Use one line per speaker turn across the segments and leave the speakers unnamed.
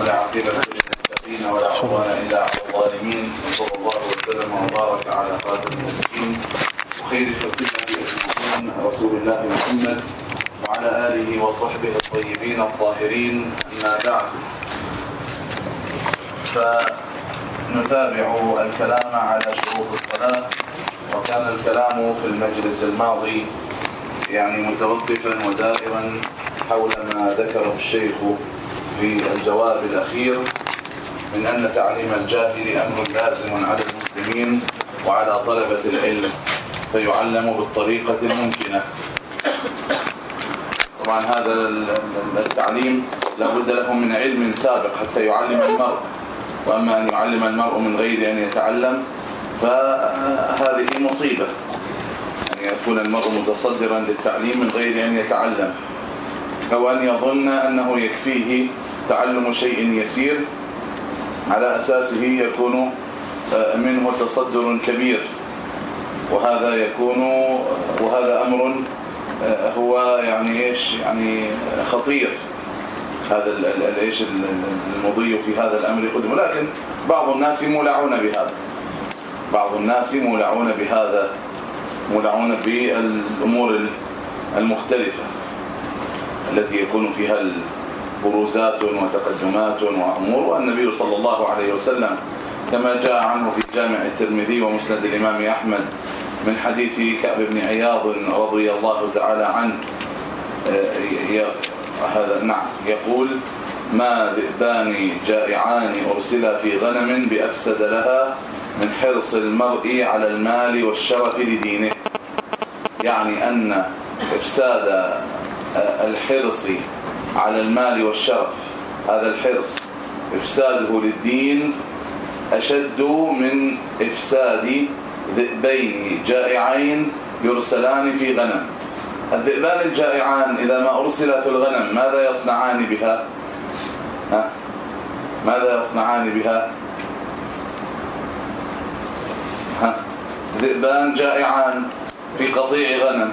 والعاقبة للمتقين ولا عدوان إلا على الظالمين. وصلى الله وسلم وبارك على خاتم المتقين وخير خلق الله أجمعين رسول الله محمد وعلى آله وصحبه الطيبين الطاهرين. أما بعد فنتابع الكلام على شروط الصلاة. وكان الكلام في المجلس الماضي يعني متوقفا ودائرا حول ما ذكره الشيخ في الجواب الأخير من أن تعليم الجاهل أمر لازم على المسلمين وعلى طلبة العلم فيعلم بالطريقة الممكنة. طبعا هذا التعليم لابد له من علم سابق حتى يعلم المرء. وأما أن يعلم المرء من غير أن يتعلم فهذه مصيبة. أن يكون المرء متصدرا للتعليم من غير أن يتعلم. أو أن يظن أنه يكفيه تعلم شيء يسير على أساسه يكون منه تصدر كبير. وهذا يكون وهذا أمر هو يعني إيش؟ يعني خطير. هذا إيش المضي في هذا الأمر يقدم لكن بعض الناس مولعون بهذا. بعض الناس مولعون بهذا مولعون بالأمور المختلفة. التي يكون فيها بروزات وتقدمات وأمور والنبي صلى الله عليه وسلم كما جاء عنه في جامع الترمذي ومسند الإمام أحمد من حديث كعب بن عياض رضي الله تعالى عنه. هذا نعم يقول ما ذئبان جائعان أرسلا في غنم بأفسد لها من حرص المرء على المال والشرف لدينه. يعني أن إفساد الحرص على المال والشرف. هذا الحرص. إفساده للدين أشد من إفساد ذئبين. جائعين يرسلان في غنم. الذئبان الجائعان إذا ما أرسل في الغنم ماذا يصنعان بها؟ ها؟ ماذا يصنعان بها؟ ها؟ ذئبان جائعان في قطيع غنم.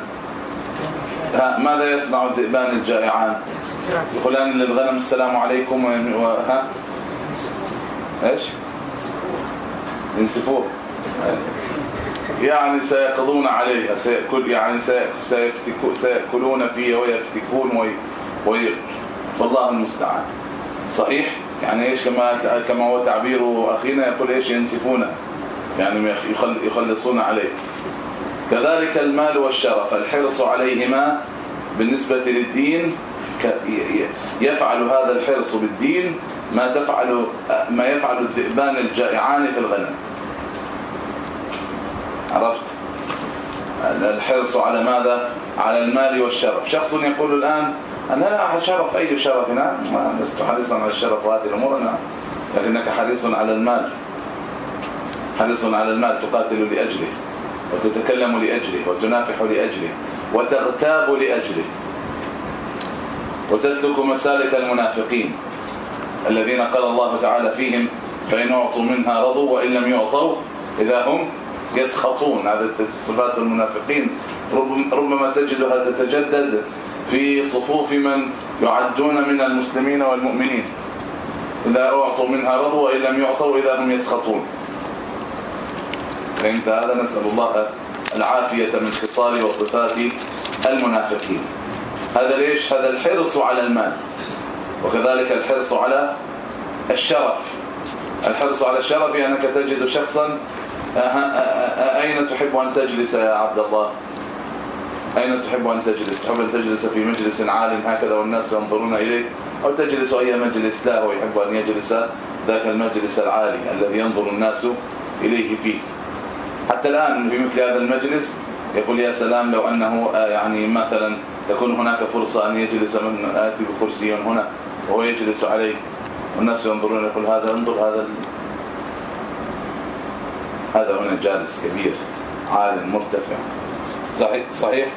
ها ماذا يصنع الذئبان الجائعان؟ يقولان للغنم السلام عليكم وها إيش؟ ينسفوه. يعني سيقضون عليها سيأكل يعني سيأكلون فيها ويفتكون وي والله المستعان. صحيح؟ يعني إيش كما كما هو تعبير أخينا يقول إيش؟ ينسفون. يعني يخلصون عليه. كذلك المال والشرف الحرص عليهما بالنسبة للدين يفعل هذا الحرص بالدين ما تفعل ما يفعل الذئبان الجائعان في الغنم. عرفت؟ الحرص على ماذا؟ على المال والشرف. شخص يقول الآن أنا لا شرف أي شرف؟ هنا ما لست حريصا على الشرف وهذه الأمور أنا لكنك حريص على المال. حريص على المال تقاتل لأجله. وتتكلم لأجله وتنافح لأجله وتغتاب لأجله. وتسلك مسالك المنافقين الذين قال الله تعالى فيهم فإن أعطوا منها رضوا وإن لم يعطوا إذا هم يسخطون. هذا صفات المنافقين. ربما تجدها تتجدد في صفوف من يعدون من المسلمين والمؤمنين. إذا أعطوا منها رضوا وإن لم يعطوا إذا هم يسخطون. فهمت هذا نسأل الله العافية من خصال وصفات المنافقين. هذا ليش؟ هذا الحرص على المال وكذلك الحرص على الشرف. الحرص على الشرف أنك تجد شخصا أين تحب أن تجلس يا عبد الله؟ أين تحب أن تجلس؟ تحب أن تجلس في مجلس عال هكذا والناس ينظرون إليك أو تجلس أي مجلس لا هو يحب أن يجلس ذاك المجلس العالي الذي ينظر الناس إليه فيه. حتى الآن في مثل هذا المجلس يقول يا سلام لو أنه يعني مثلا تكون هناك فرصة أن يجلس من آتي بكرسي هنا وهو يجلس عليه. والناس ينظرون يقول هذا انظر هذا هذا هنا جالس كبير عالم مرتفع. صحيح صحيح؟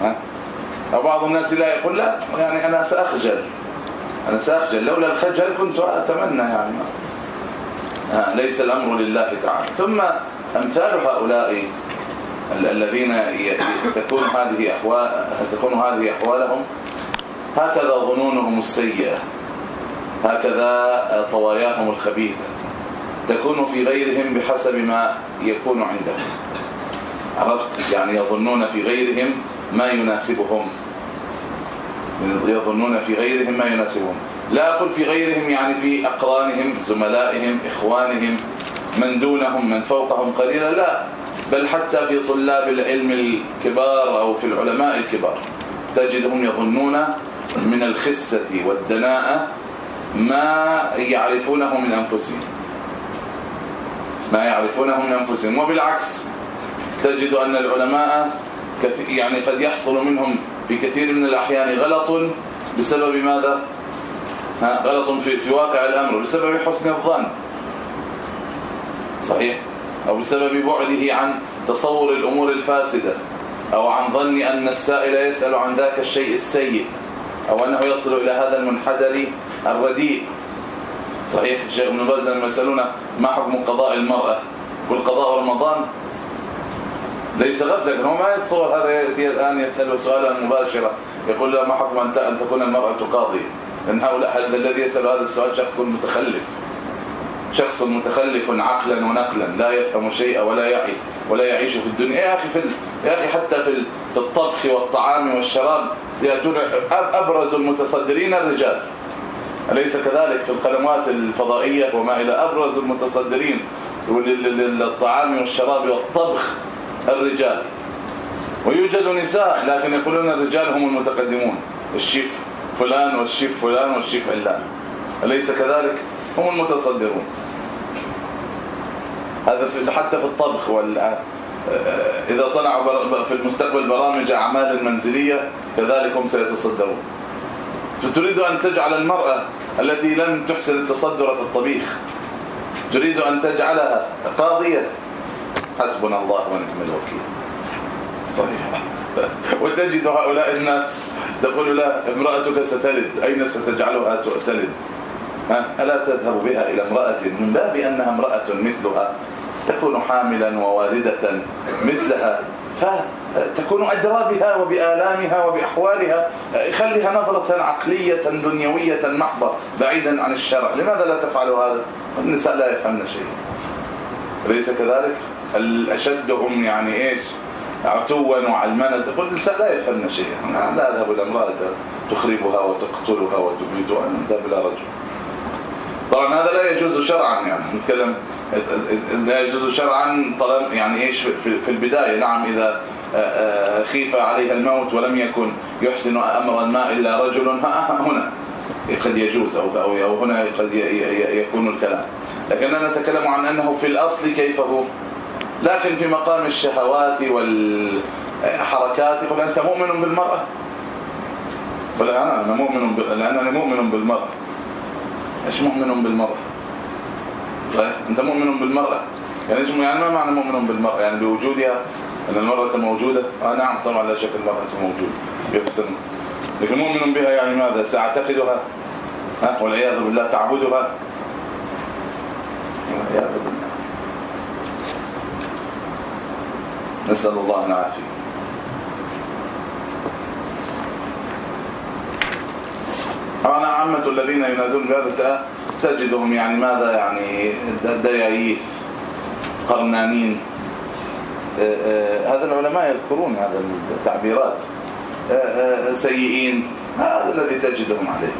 ها؟ بعض الناس لا يقول لا يعني أنا سأخجل. أنا سأخجل. لولا الخجل كنت أتمنى يعني. ليس الأمر لله تعالى. ثم أمثال هؤلاء الذين تكون هذه احوال تكون هذه أحوالهم؟ هكذا ظنونهم السيئة. هكذا طواياهم الخبيثة. تكون في غيرهم بحسب ما يكون عندهم. عرفت؟ يعني يظنون في غيرهم ما يناسبهم. يظنون في غيرهم ما يناسبهم. لا أقول في غيرهم يعني في أقرانهم زملائهم إخوانهم. من دونهم من فوقهم قليلا. لا بل حتى في طلاب العلم الكبار أو في العلماء الكبار. تجدهم يظنون من الخسة والدناءة ما يعرفونه من أنفسهم. ما يعرفونه من أنفسهم. وبالعكس تجد أن العلماء يعني قد يحصل منهم في كثير من الأحيان غلط بسبب ماذا؟ غلط في في واقع الأمر بسبب حسن الظن. صحيح؟ أو بسبب بعده عن تصور الأمور الفاسدة أو عن ظن أن السائل يسأل عن ذاك الشيء السيء أو أنه يصل إلى هذا المنحدر الرديء. صحيح الشيخ ابن باز لما يسألونه ما حكم قضاء المرأة؟ والقضاء رمضان. ليس غفلة هو ما يتصور هذا يأتي الآن يسأله سؤالا مباشرة. يقول له ما حكم أن تكون المرأة قاضية؟ لأن هؤلاء الذي يسأل هذا السؤال شخص متخلف. شخص متخلف عقلا ونقلا لا يفهم شيئا ولا يعي ولا يعيش في الدنيا. يا أخي في يا أخي حتى في في الطبخ والطعام والشراب ياتون أبرز المتصدرين الرجال. أليس كذلك في القنوات الفضائية وما إلى أبرز المتصدرين للطعام والشراب والطبخ الرجال؟ ويوجد نساء لكن يقولون الرجال هم المتقدمون. الشيف فلان والشيف فلان والشيف علان. أليس كذلك؟ هم المتصدرون. هذا حتى في الطبخ وال إذا صنعوا في المستقبل برامج أعمال منزلية كذلك هم سيتصدرون. فتريد أن تجعل المرأة التي لم تحسن التصدر في الطبيخ تريد أن تجعلها قاضية. حسبنا الله ونعم الوكيل. صحيح. وتجد هؤلاء الناس تقول لا امرأتك ستلد. أين ستجعلها تلد؟ ألا تذهب بها إلى امرأة من باب أنها امرأة مثلها؟ تكون حاملا ووالدة مثلها فتكون أدرى بها وبآلامها وبأحوالها خليها نظرة عقلية دنيوية محضة بعيدا عن الشرع. لماذا لا تفعل هذا؟ النساء لا يفهمن شيء ليس كذلك؟ الأشدهم يعني إيش؟ عتوا وعلمنة تقول النساء لا يفهمن شيئا. لا أذهب إلى امرأة تخربها وتقتلها وتبيدها ذهب إلى رجل. طبعا هذا لا يجوز شرعا يعني نتكلم لا يجوز شرعا طلب يعني إيش في البداية. نعم إذا آه، آه، خيف عليها الموت ولم يكن يحسن امرا ما إلا رجل هنا. قد يجوز أو أو هنا قد يكون الكلام. لكننا نتكلم عن أنه في الأصل كيف هو؟ لكن في مقام الشهوات والحركات يقول أنت مؤمن بالمرأة. ولا أنا أنا مؤمن لانني مؤمن بالمرأة. إيش مؤمن بالمرأة؟ صحيح؟ أنت مؤمن بالمرأة. يعني إيش يعني ما معنى مؤمن بالمرأة؟ يعني بوجودها أن المرأة موجودة؟ آه نعم طبعا لا شك المرأة موجودة. يقسم. لكن مؤمن بها يعني ماذا؟ سأعتقدها. ها؟ والعياذ بالله تعبدها. والعياذ بالله. نسأل الله العافية. طبعا عامه الذين ينادون بهذا تجدهم يعني ماذا يعني دياييث قرنانين. آه، آه، هذا العلماء يذكرون هذا التعبيرات. آه، سيئين. هذا الذي تجدهم عليه.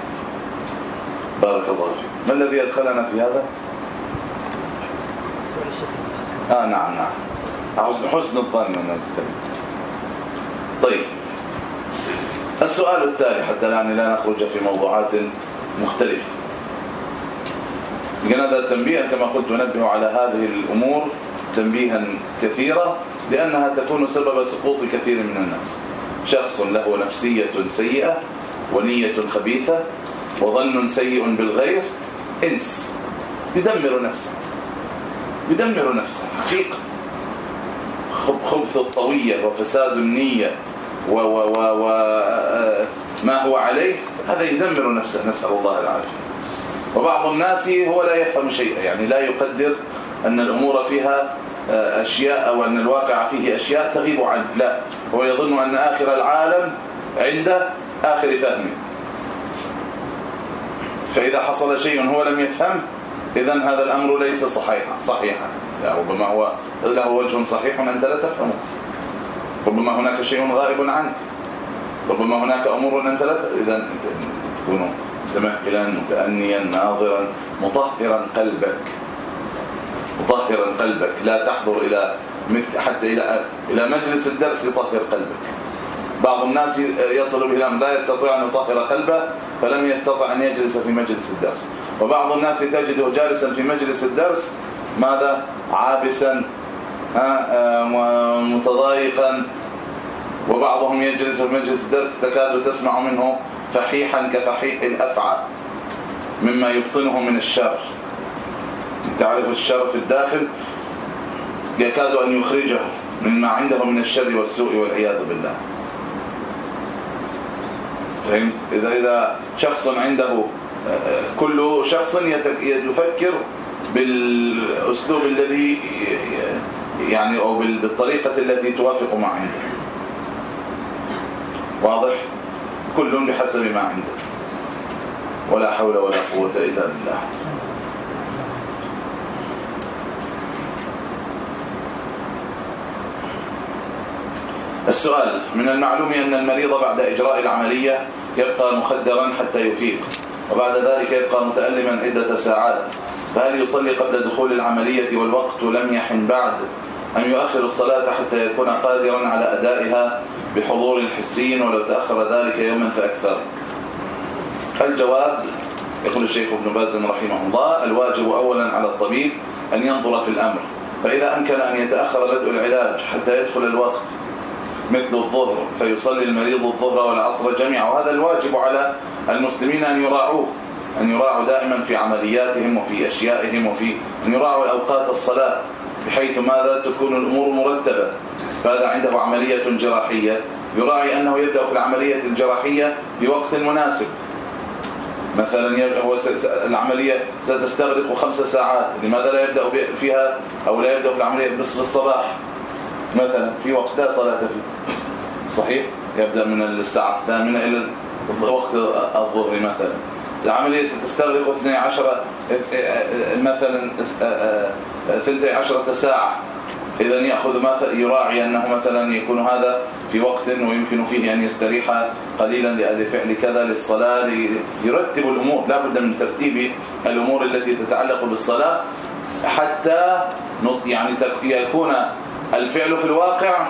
بارك الله فيك. ما الذي أدخلنا في هذا؟ آه نعم نعم. حسن الظن طيب. السؤال التالي حتى الآن لا نخرج في موضوعات مختلفة. لكن هذا التنبيه كما قلت ننبه على هذه الأمور تنبيها كثيرا لأنها تكون سبب سقوط كثير من الناس. شخص له نفسية سيئة ونية خبيثة وظن سيء بالغير إنس. يدمر نفسه. يدمر نفسه حقيقة. خبث الطوية وفساد النية و و و و ما هو عليه هذا يدمر نفسه. نسأل الله العافية. وبعض الناس هو لا يفهم شيئا يعني لا يقدر أن الأمور فيها آه، أشياء أو أن الواقع فيه أشياء تغيب عنه. لا هو يظن أن آخر العالم عند آخر فهمه. فإذا حصل شيء هو لم يفهم اذا هذا الأمر ليس صحيحا صحيحا. ربما هو له وجه صحيح أنت لا تفهمه. ربما هناك شيء غائب عنك. ربما هناك أمور أنت لا اذا تكون متمهلا متانيا ناظرا مطهرا قلبك. مطهرا قلبك. لا تحضر إلى مثل حتى إلى إلى مجلس الدرس يطهر قلبك. بعض الناس يصل الامر لا يستطيع أن يطهر قلبه فلم يستطع أن يجلس في مجلس الدرس. وبعض الناس تجده جالسا في مجلس الدرس. ماذا؟ عابسا متضايقا. وبعضهم يجلس في مجلس الدرس تكاد تسمع منه فحيحا كفحيح الأفعى مما يبطنه من الشر. تعرف الشر في الداخل؟ يكاد أن يخرجه مما عنده من الشر والسوء والعياذ بالله. فهمت؟ إذا إذا شخص عنده كل شخص يفكر بالأسلوب الذي يعني أو بالطريقة التي توافق ما عنده. واضح؟ كل بحسب ما عنده. ولا حول ولا قوة إلا بالله. السؤال من المعلوم أن المريض بعد إجراء العملية يبقى مخدرا حتى يفيق وبعد ذلك يبقى متألما عدة ساعات فهل يصلي قبل دخول العملية والوقت لم يحن بعد؟ أم يؤخر الصلاة حتى يكون قادرا على أدائها بحضور الحسين ولو تأخر ذلك يوما فأكثر. الجواب يقول الشيخ ابن باز رحمه الله الواجب أولا على الطبيب أن ينظر في الأمر فإذا أمكن أن يتأخر بدء العلاج حتى يدخل الوقت مثل الظهر فيصلي المريض الظهر والعصر جميعا وهذا الواجب على المسلمين أن يراعوه أن يراعوا دائما في عملياتهم وفي أشيائهم وفي أن يراعوا أوقات الصلاة. بحيث ماذا تكون الأمور مرتبة. فهذا عنده عملية جراحية. يراعي أنه يبدأ في العملية الجراحية بوقت مناسب. مثلا هو العملية ستستغرق خمس ساعات. لماذا لا يبدأ فيها أو لا يبدأ في العملية في الصباح؟ مثلا في وقت لا صلاة فيه. صحيح؟ يبدأ من الساعة الثامنة إلى وقت الظهر مثلا. العملية ستستغرق 12 مثلا 12 ساعة. إذا يأخذ مثلا يراعي أنه مثلا يكون هذا في وقت ويمكن فيه أن يستريح قليلا لفعل كذا للصلاة يرتب الأمور. لا بد من ترتيب الأمور التي تتعلق بالصلاة حتى يعني يكون الفعل في الواقع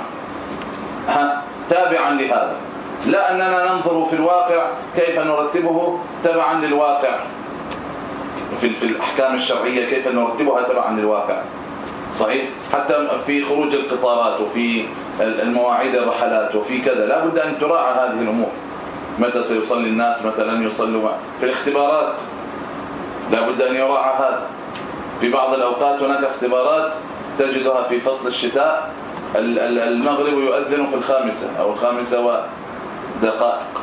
تابعا لهذا. لا أننا ننظر في الواقع كيف نرتبه تبعا للواقع. في في الأحكام الشرعية كيف نرتبها تبعا للواقع. صحيح؟ حتى في خروج القطارات وفي المواعيد الرحلات وفي كذا. لا بد أن تراعى هذه الأمور. متى سيصلي الناس؟ متى لن يصلوا؟ في الاختبارات. لا بد أن يراعى هذا. في بعض الأوقات هناك اختبارات تجدها في فصل الشتاء المغرب يؤذن في الخامسة أو الخامسة ودقائق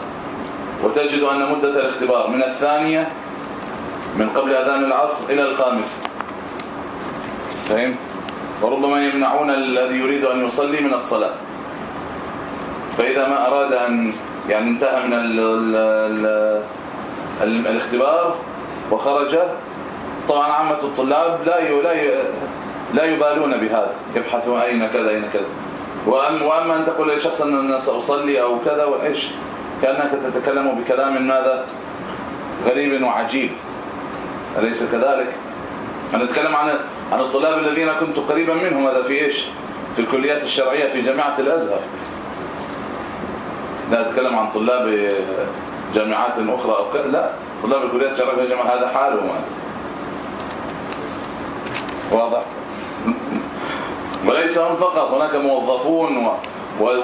وتجد أن مدة الاختبار من الثانية من قبل أذان العصر إلى الخامسة. فهمت؟ وربما يمنعون الذي يريد أن يصلي من الصلاة. فإذا ما أراد أن يعني انتهى من ال ال ال الاختبار وخرج طبعا عامة الطلاب لا لا لا يبالون بهذا. يبحثوا أين كذا أين كذا. واما وأما أن تقول لشخص أن أنا سأصلي أو كذا وايش كأنك تتكلم بكلام ماذا؟ غريب وعجيب. أليس كذلك؟ أنا اتكلم عن عن الطلاب الذين كنت قريبا منهم. هذا في إيش؟ في الكليات الشرعية في جامعة الأزهر. لا أتكلم عن طلاب جامعات أخرى أو لا. طلاب الكليات الشرعية في جامعة هذا حالهم. واضح؟ وليس هم فقط هناك موظفون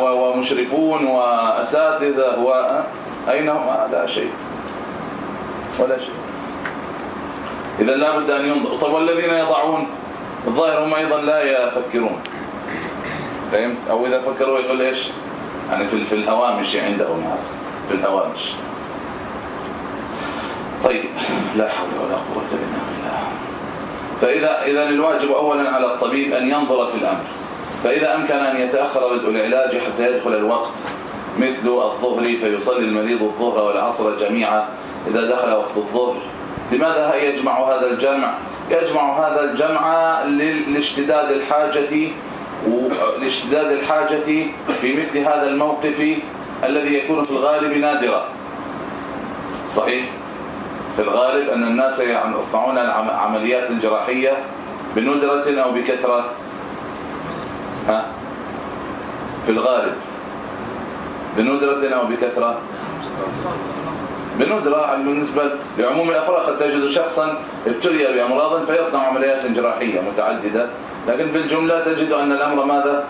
ومشرفون وأساتذة و أين هم؟ لا شيء. ولا شيء. إذا لا بد أن ينظر. طب والذين يضعون الظاهر هم أيضا لا يفكرون. فهمت؟ أو إذا فكروا يقول إيش؟ يعني في في الهوامش عندهم هذا. في الهوامش طيب. لا حول ولا قوة إلا بالله فإذا إذا الواجب اولا على الطبيب أن ينظر في الأمر. فإذا أمكن أن يتأخر بدء العلاج حتى يدخل الوقت مثل الظهر فيصلي المريض الظهر والعصر جميعا إذا دخل وقت الظهر. لماذا يجمع هذا الجمع؟ يجمع هذا الجمع لاشتداد الحاجة لاشتداد الحاجة في مثل هذا الموقف الذي يكون في الغالب نادرا. صحيح؟ في الغالب أن الناس يصنعون العمليات الجراحية بندرة أو بكثرة. ها؟ في الغالب. بندرة أو بكثرة. بندرة بالنسبة لعموم الأفراد قد تجد شخصا ابتلي بأمراض فيصنع عمليات جراحية متعددة. لكن في الجملة تجد أن الأمر ماذا؟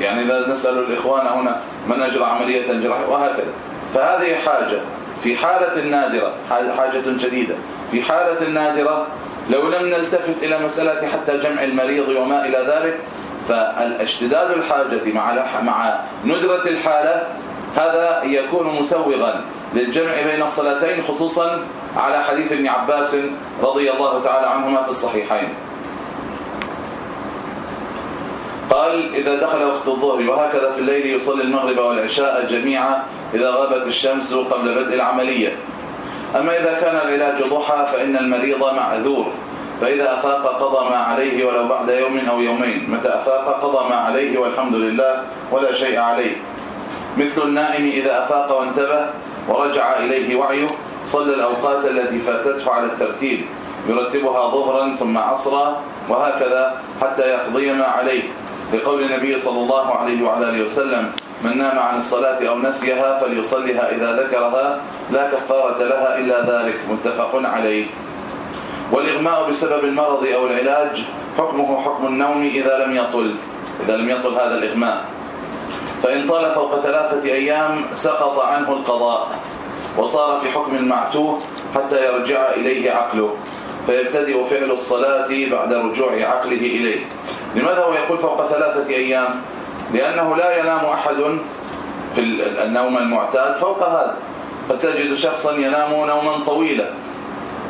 يعني إذا نسأل الإخوان هنا من أجرى عملية جراحية وهكذا. فهذه حاجة. في حالة نادرة حاجة شديدة في حالة نادرة لو لم نلتفت إلى مسألة حتى جمع المريض وما إلى ذلك فالاشتداد الحاجة مع مع ندرة الحالة هذا يكون مسوغا للجمع بين الصلاتين خصوصا على حديث ابن عباس رضي الله تعالى عنهما في الصحيحين. قال إذا دخل وقت الظهر وهكذا في الليل يصلي المغرب والعشاء جميعا إذا غابت الشمس قبل بدء العملية. أما إذا كان العلاج ضحى فإن المريض معذور. فإذا أفاق قضى ما عليه ولو بعد يوم أو يومين. متى أفاق قضى ما عليه والحمد لله ولا شيء عليه. مثل النائم إذا أفاق وانتبه ورجع إليه وعيه صلى الأوقات التي فاتته على الترتيب. يرتبها ظهرا ثم عصرا وهكذا حتى يقضي ما عليه. لقول النبي صلى الله عليه وعلى آله وسلم من نام عن الصلاة أو نسيها فليصليها إذا ذكرها لا كفارة لها إلا ذلك. متفق عليه. والإغماء بسبب المرض أو العلاج حكمه حكم النوم إذا لم يطل. إذا لم يطل هذا الإغماء. فإن طال فوق ثلاثة أيام سقط عنه القضاء وصار في حكم المعتوه حتى يرجع إليه عقله فيبتدئ فعل الصلاة بعد رجوع عقله إليه. لماذا هو يقول فوق ثلاثة أيام؟ لأنه لا ينام أحد في النوم المعتاد فوق هذا. فتجد شخصا ينام نوما طويلا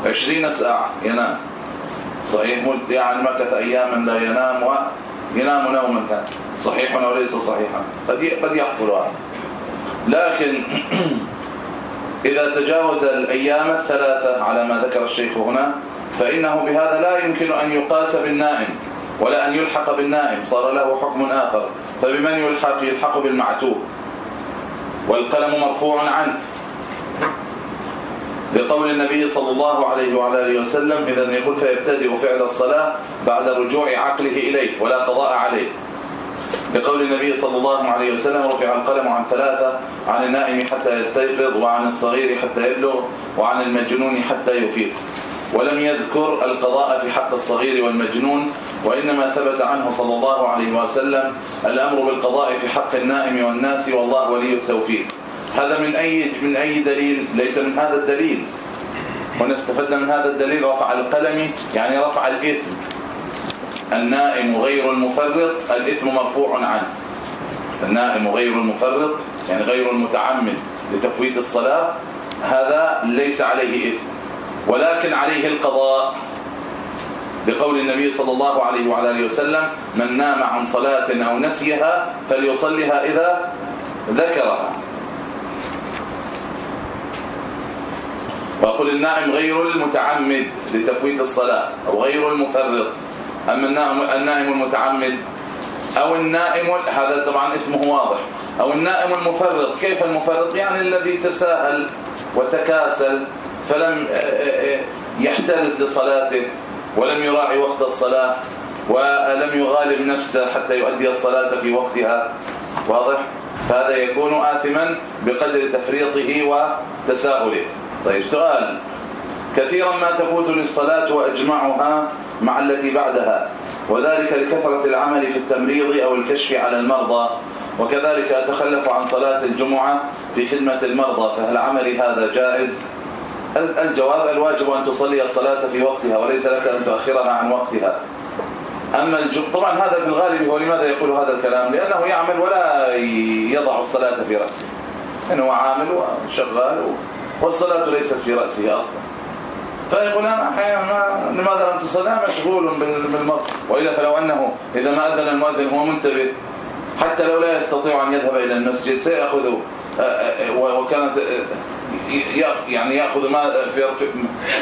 عشرين ساعة ينام. صحيح يعني مكث أياما لا ينام وينام نوما كان. صحيح أو ليس صحيحا؟ قد قد يحصل هذا. لكن إذا تجاوز الأيام الثلاثة على ما ذكر الشيخ هنا فإنه بهذا لا يمكن أن يقاس بالنائم. ولا أن يلحق بالنائم صار له حكم آخر. فبمن يلحق؟ يلحق بالمعتوب والقلم مرفوع عنه. لقول النبي صلى الله عليه وعلى آله وسلم إذا يقول فيبتدئ فعل الصلاة بعد رجوع عقله إليه ولا قضاء عليه. لقول النبي صلى الله عليه وسلم رفع القلم عن ثلاثة عن النائم حتى يستيقظ وعن الصغير حتى يبلغ وعن المجنون حتى يفيق. ولم يذكر القضاء في حق الصغير والمجنون وإنما ثبت عنه صلى الله عليه وسلم الأمر بالقضاء في حق النائم والناس والله ولي التوفيق. هذا من أي من أي دليل؟ ليس من هذا الدليل. هنا استفدنا من هذا الدليل رفع القلم يعني رفع الإثم. النائم غير المفرط الإثم مرفوع عنه. النائم غير المفرط يعني غير المتعمد لتفويت الصلاة هذا ليس عليه إثم. ولكن عليه القضاء. بقول النبي صلى الله عليه وعلى آله وسلم من نام عن صلاة أو نسيها فليصليها إذا ذكرها. وأقول النائم غير المتعمد لتفويت الصلاة أو غير المفرط. أما النائم, النائم المتعمد أو النائم هذا طبعا اسمه واضح. أو النائم المفرط كيف المفرط؟ يعني الذي تساهل وتكاسل فلم يحترز لصلاته. ولم يراعي وقت الصلاة ولم يغالب نفسه حتى يؤدي الصلاة في وقتها. واضح؟ فهذا يكون آثما بقدر تفريطه وتساهله طيب سؤال. كثيرا ما تفوت للصلاة وأجمعها مع التي بعدها وذلك لكثرة العمل في التمريض أو الكشف على المرضى. وكذلك أتخلف عن صلاة الجمعة في خدمة المرضى فهل عملي هذا جائز؟ الجواب الواجب أن تصلي الصلاة في وقتها وليس لك أن تؤخرها عن وقتها. أما الجب طبعا هذا في الغالب هو لماذا يقول هذا الكلام؟ لأنه يعمل ولا يضع الصلاة في رأسه. إنه عامل وشغال والصلاة ليست في رأسه أصلا. فيقول أنا أحيانا لماذا لم تصلي؟ أنا مشغول بالمرض. وإلا فلو أنه إذا ما أذن المؤذن هو منتبه. حتى لو لا يستطيع أن يذهب إلى المسجد سيأخذ وكانت يعني يأخذ ما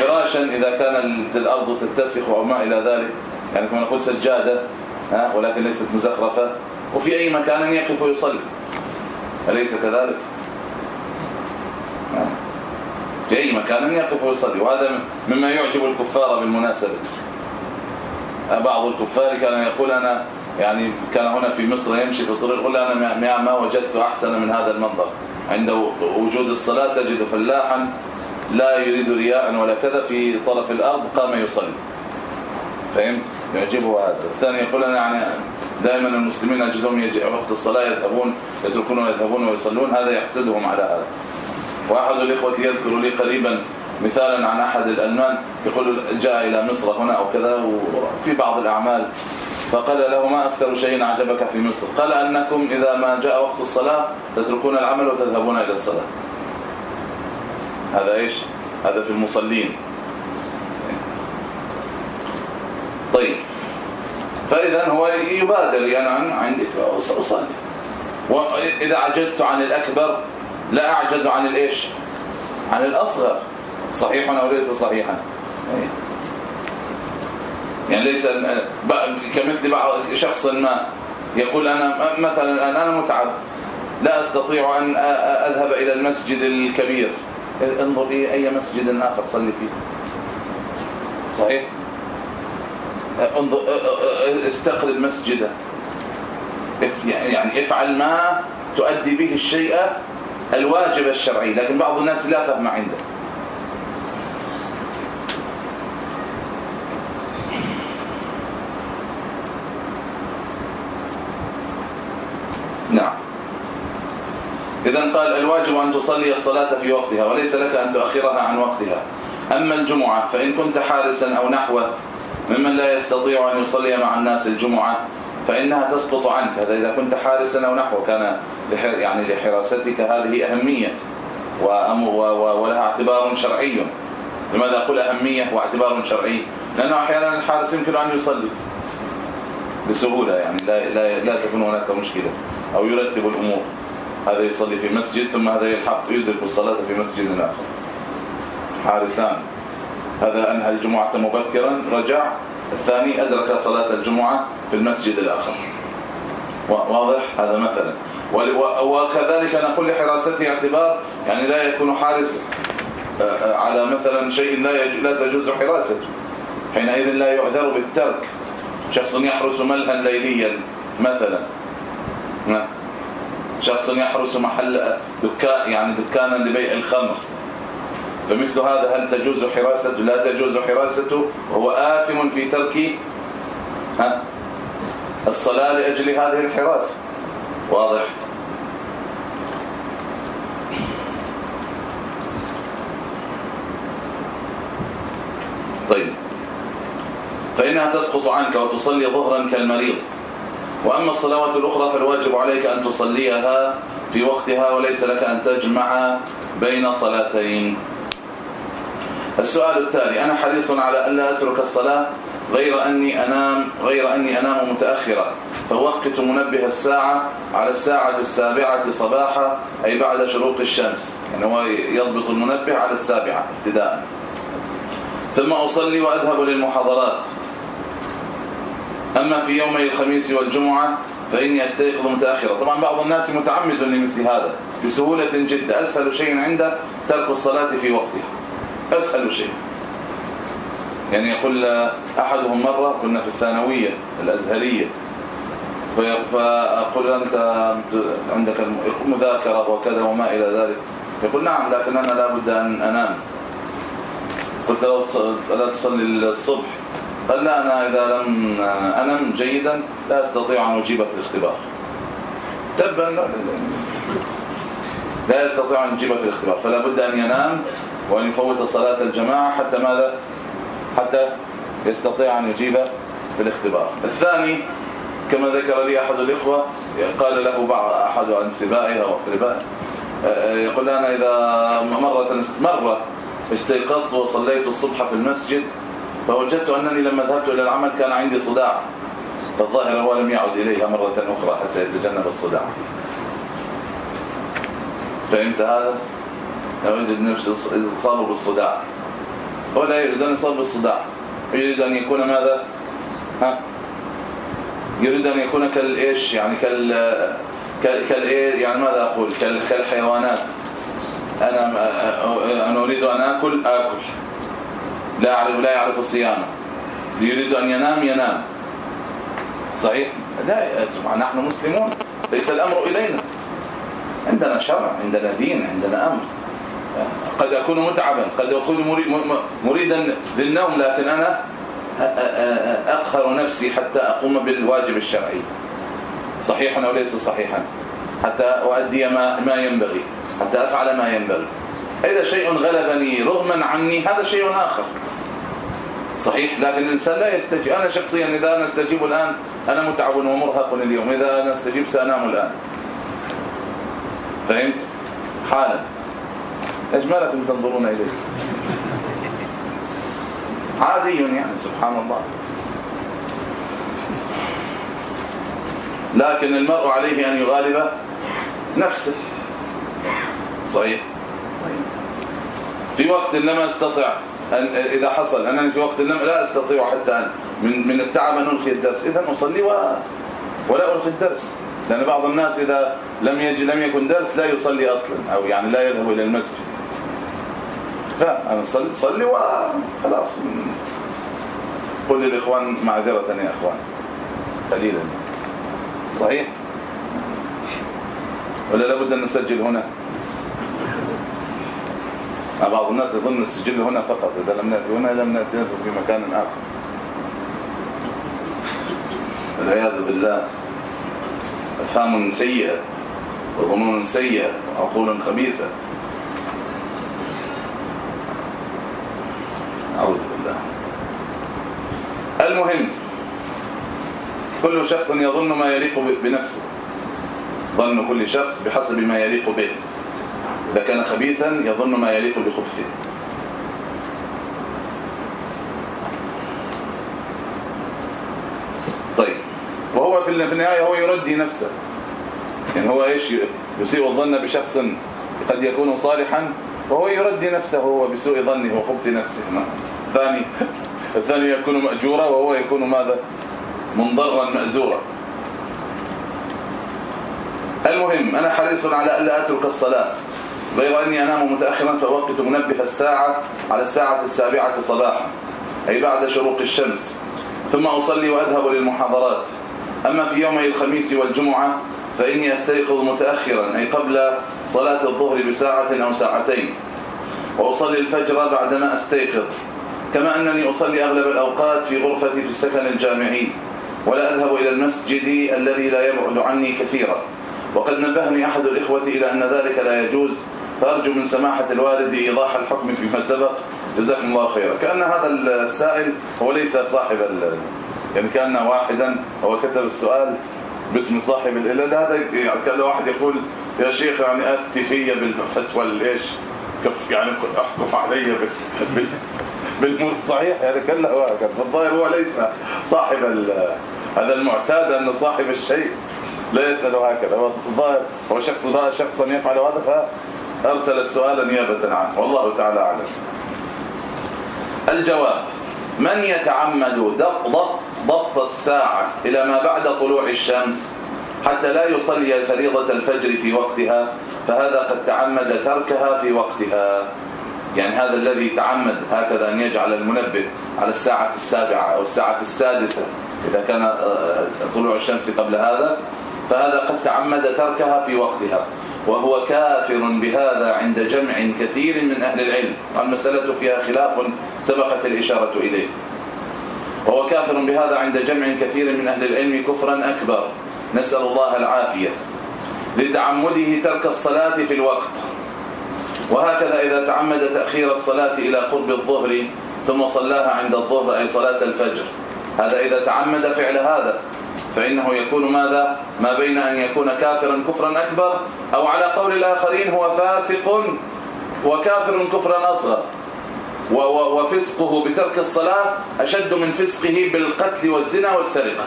فراشا إذا كان الأرض تتسخ أو ما إلى ذلك. يعني كما نقول سجادة ها ولكن ليست مزخرفة. وفي أي مكان يقف ويصلي. أليس كذلك؟ في أي مكان يقف ويصلي. وهذا مما يعجب الكفار بالمناسبة. بعض الكفار كان يقول أنا يعني كان هنا في مصر يمشي في الطريق يقول أنا ما وجدت أحسن من هذا المنظر. عند وجود الصلاة تجد فلاحا لا يريد رياء ولا كذا في طرف الأرض قام يصلي. فهمت؟ يعجبه هذا. الثاني يقول أنا يعني دائما المسلمين أجدهم يجي وقت الصلاة يذهبون يتركون ويذهبون ويصلون هذا يحسدهم على هذا. وأحد الإخوة يذكر لي قريبا مثالا عن أحد الالمان يقول جاء إلى مصر هنا أو كذا وفي بعض الأعمال فقال له ما أكثر شيء أعجبك في مصر؟ قال أنكم إذا ما جاء وقت الصلاة تتركون العمل وتذهبون إلى الصلاة. هذا إيش؟ هذا في المصلين. طيب. فإذا هو يبادر يعني عندك أصلي. وإذا عجزت عن الأكبر لا أعجز عن الإيش؟ عن الأصغر. صحيحا أو ليس صحيحا؟ يعني ليس كمثل بعض شخص ما يقول أنا مثلا أنا متعب. لا أستطيع أن أذهب إلى المسجد الكبير. انظر لي أي مسجد آخر صلي فيه. صحيح؟ انظر استقل مسجدا يعني افعل ما تؤدي به الشيء الواجب الشرعي. لكن بعض الناس لا فهم عنده نعم اذا قال الواجب أن تصلي الصلاة في وقتها وليس لك أن تؤخرها عن وقتها. أما الجمعة فإن كنت حارسا أو نحوه ممن لا يستطيع أن يصلي مع الناس الجمعة فإنها تسقط عنك. هذا إذا كنت حارسا أو نحوه كان يعني لحراستك هذه أهمية ولها اعتبار شرعي. لماذا أقول أهمية واعتبار شرعي؟ لأنه أحيانا الحارس يمكن أن يصلي بسهولة يعني لا, لا, لا تكون هناك مشكلة أو يرتب الأمور. هذا يصلي في مسجد ثم هذا يلحق يدرك الصلاة في مسجد آخر. حارسان. هذا أنهى الجمعة مبكرا رجع. الثاني أدرك صلاة الجمعة في المسجد الآخر. واضح؟ هذا مثلا. وكذلك نقول لحراسته اعتبار يعني لا يكون حارس آه، آه، على مثلا شيء لا لا تجوز حراسته. حينئذ لا يعذر بالترك. شخص يحرس ملها ليليا مثلا. نعم. شخص يحرس محل دكان يعني دكانا لبيع الخمر. فمثل هذا هل تجوز حراسته لا تجوز حراسته وهو آثم في ترك ها؟ الصلاة لأجل هذه الحراسة. واضح؟ طيب. فإنها تسقط عنك وتصلي ظهرا كالمريض. وأما الصلوات الأخرى فالواجب عليك أن تصليها في وقتها وليس لك أن تجمع بين صلاتين. السؤال التالي أنا حريص على أن لا أترك الصلاة غير أني أنام غير أني أنام متأخرا. فوقت منبه الساعة على الساعة السابعة صباحا أي بعد شروق الشمس. يعني هو يضبط المنبه على السابعة ابتداء. ثم أصلي وأذهب للمحاضرات. أما في يومي الخميس والجمعة فإني أستيقظ متأخرا. طبعا بعض الناس متعمد لمثل هذا بسهولة جدا أسهل شيء عنده ترك الصلاة في وقتها أسهل شيء. يعني يقول أحدهم مرة كنا في الثانوية الأزهرية فأقول أنت عندك مذاكرة وكذا وما إلى ذلك. يقول نعم لكن أنا لابد أن أنام. قلت لا تصلي الصبح. قال لا أنا إذا لم أنم جيدا لا أستطيع أن أجيب في الاختبار. تبا لا يستطيع أن يجيب في الاختبار. فلا بد أن ينام وأن يفوت صلاة الجماعة حتى ماذا؟ حتى يستطيع أن يجيب في الاختبار. الثاني كما ذكر لي أحد الإخوة قال له بعض أحد أنسبائها وأقربائها يقول أنا إذا مرة مرة استيقظت وصليت الصبح في المسجد فوجدت أنني لما ذهبت إلى العمل كان عندي صداع فالظاهر هو لم يعد إليها مرة أخرى حتى يتجنب الصداع. فهمت هذا؟ يجد نفسه يصاب بالصداع هو لا يريد أن يصاب بالصداع يريد أن يكون ماذا؟ ها؟ يريد أن يكون كالإيش؟ يعني كال كالايه يعني ماذا أقول؟ كالحيوانات. أنا أنا أريد أن آكل آكل. لا يعرف لا يعرف الصيانه يريد أن ينام ينام. صحيح؟ لا سبحان نحن مسلمون. ليس الأمر إلينا. عندنا شرع عندنا دين عندنا أمر. قد أكون متعبا قد أكون مريدا للنوم لكن أنا أقهر نفسي حتى أقوم بالواجب الشرعي. صحيحا أو ليس صحيحا. حتى أؤدي ما ما ينبغي حتى أفعل ما ينبغي. إذا شيء غلبني رغما عني هذا شيء آخر. صحيح لكن الإنسان لا يستجيب. أنا شخصيا إذا أنا أستجيب الآن أنا متعب ومرهق اليوم. إذا أنا أستجيب سأنام الآن. فهمت؟ حالا. إيش مالكم تنظرون اليه عادي يعني سبحان الله. لكن المرء عليه أن يغالب نفسه. صحيح. في وقت لم استطع أن إذا حصل أنني في وقت لم لا أستطيع حتى أن من من التعب أن ألقي الدرس. إذا أصلي ولا ألقي الدرس. لأن بعض الناس إذا لم يجي لم يكن درس لا يصلي أصلا أو يعني لا يذهب إلى المسجد. فأنا صلي صلي وخلاص قل للإخوان معذرة يا إخوان. قليلا. صحيح؟ ولا لابد أن نسجل هنا؟ بعض الناس يظن السجل هنا فقط إذا لم نأتي هنا لم نأتي في مكان آخر. والعياذ بالله أفهام سيئة وظنون سيئة وعقول خبيثة. أعوذ بالله. المهم كل شخص يظن ما يليق بنفسه. ظن كل شخص بحسب ما يليق به. إذا كان خبيثا يظن ما يليق بخبثه. طيب وهو في النهاية هو يردي نفسه. يعني هو إيش؟ يسيء الظن بشخص قد يكون صالحا وهو يردي نفسه هو بسوء ظنه وخبث نفسه. الثاني الثاني يكون مأجورا وهو يكون ماذا؟ منضرا مأزورا. المهم أنا حريص على ألا أترك الصلاة. غير أني أنام متأخرا فوقت منبه الساعة على الساعة السابعة صباحا أي بعد شروق الشمس ثم أصلي وأذهب للمحاضرات. أما في يومي الخميس والجمعة فإني أستيقظ متأخرا أي قبل صلاة الظهر بساعة أو ساعتين. وأصلي الفجر بعدما أستيقظ كما أنني أصلي أغلب الأوقات في غرفتي في السكن الجامعي ولا أذهب إلى المسجد الذي لا يبعد عني كثيرا. وقد نبهني أحد الإخوة إلى أن ذلك لا يجوز فأرجو من سماحة الوالد إيضاح الحكم فيما سبق. جزاكم الله خيرا. كأن هذا السائل هو ليس صاحب يعني كأن واحدا هو كتب السؤال باسم صاحب الإلال هذا يعني كان واحد يقول يا شيخ يعني أفتي في بالفتوى الإيش؟ كف يعني أحكم علي بالموت. صحيح؟ يعني كان الظاهر هو ليس صاحب هذا المعتاد أن صاحب الشيء لا يسأل هكذا. هو الظاهر هو شخص رأى شخصا يفعل هذا فأرسل السؤال نيابة عنه. والله تعالى أعلم. الجواب من يتعمد ضبط ضبط الساعة إلى ما بعد طلوع الشمس حتى لا يصلي فريضة الفجر في وقتها فهذا قد تعمد تركها في وقتها. يعني هذا الذي تعمد هكذا أن يجعل المنبه على الساعة السابعة أو الساعة السادسة إذا كان آه، طلوع الشمس قبل هذا فهذا قد تعمد تركها في وقتها. وهو كافر بهذا عند جمع كثير من أهل العلم. والمسألة فيها خلاف سبقت الإشارة إليه. وهو كافر بهذا عند جمع كثير من أهل العلم كفرا أكبر. نسأل الله العافية. لتعمده ترك الصلاة في الوقت. وهكذا إذا تعمد تأخير الصلاة إلى قرب الظهر ثم صلاها عند الظهر أي صلاة الفجر. هذا إذا تعمد فعل هذا. فإنه يكون ماذا؟ ما بين أن يكون كافرا كفرا أكبر أو على قول الآخرين هو فاسق وكافر كفرا أصغر. وفسقه بترك الصلاة أشد من فسقه بالقتل والزنا والسرقة.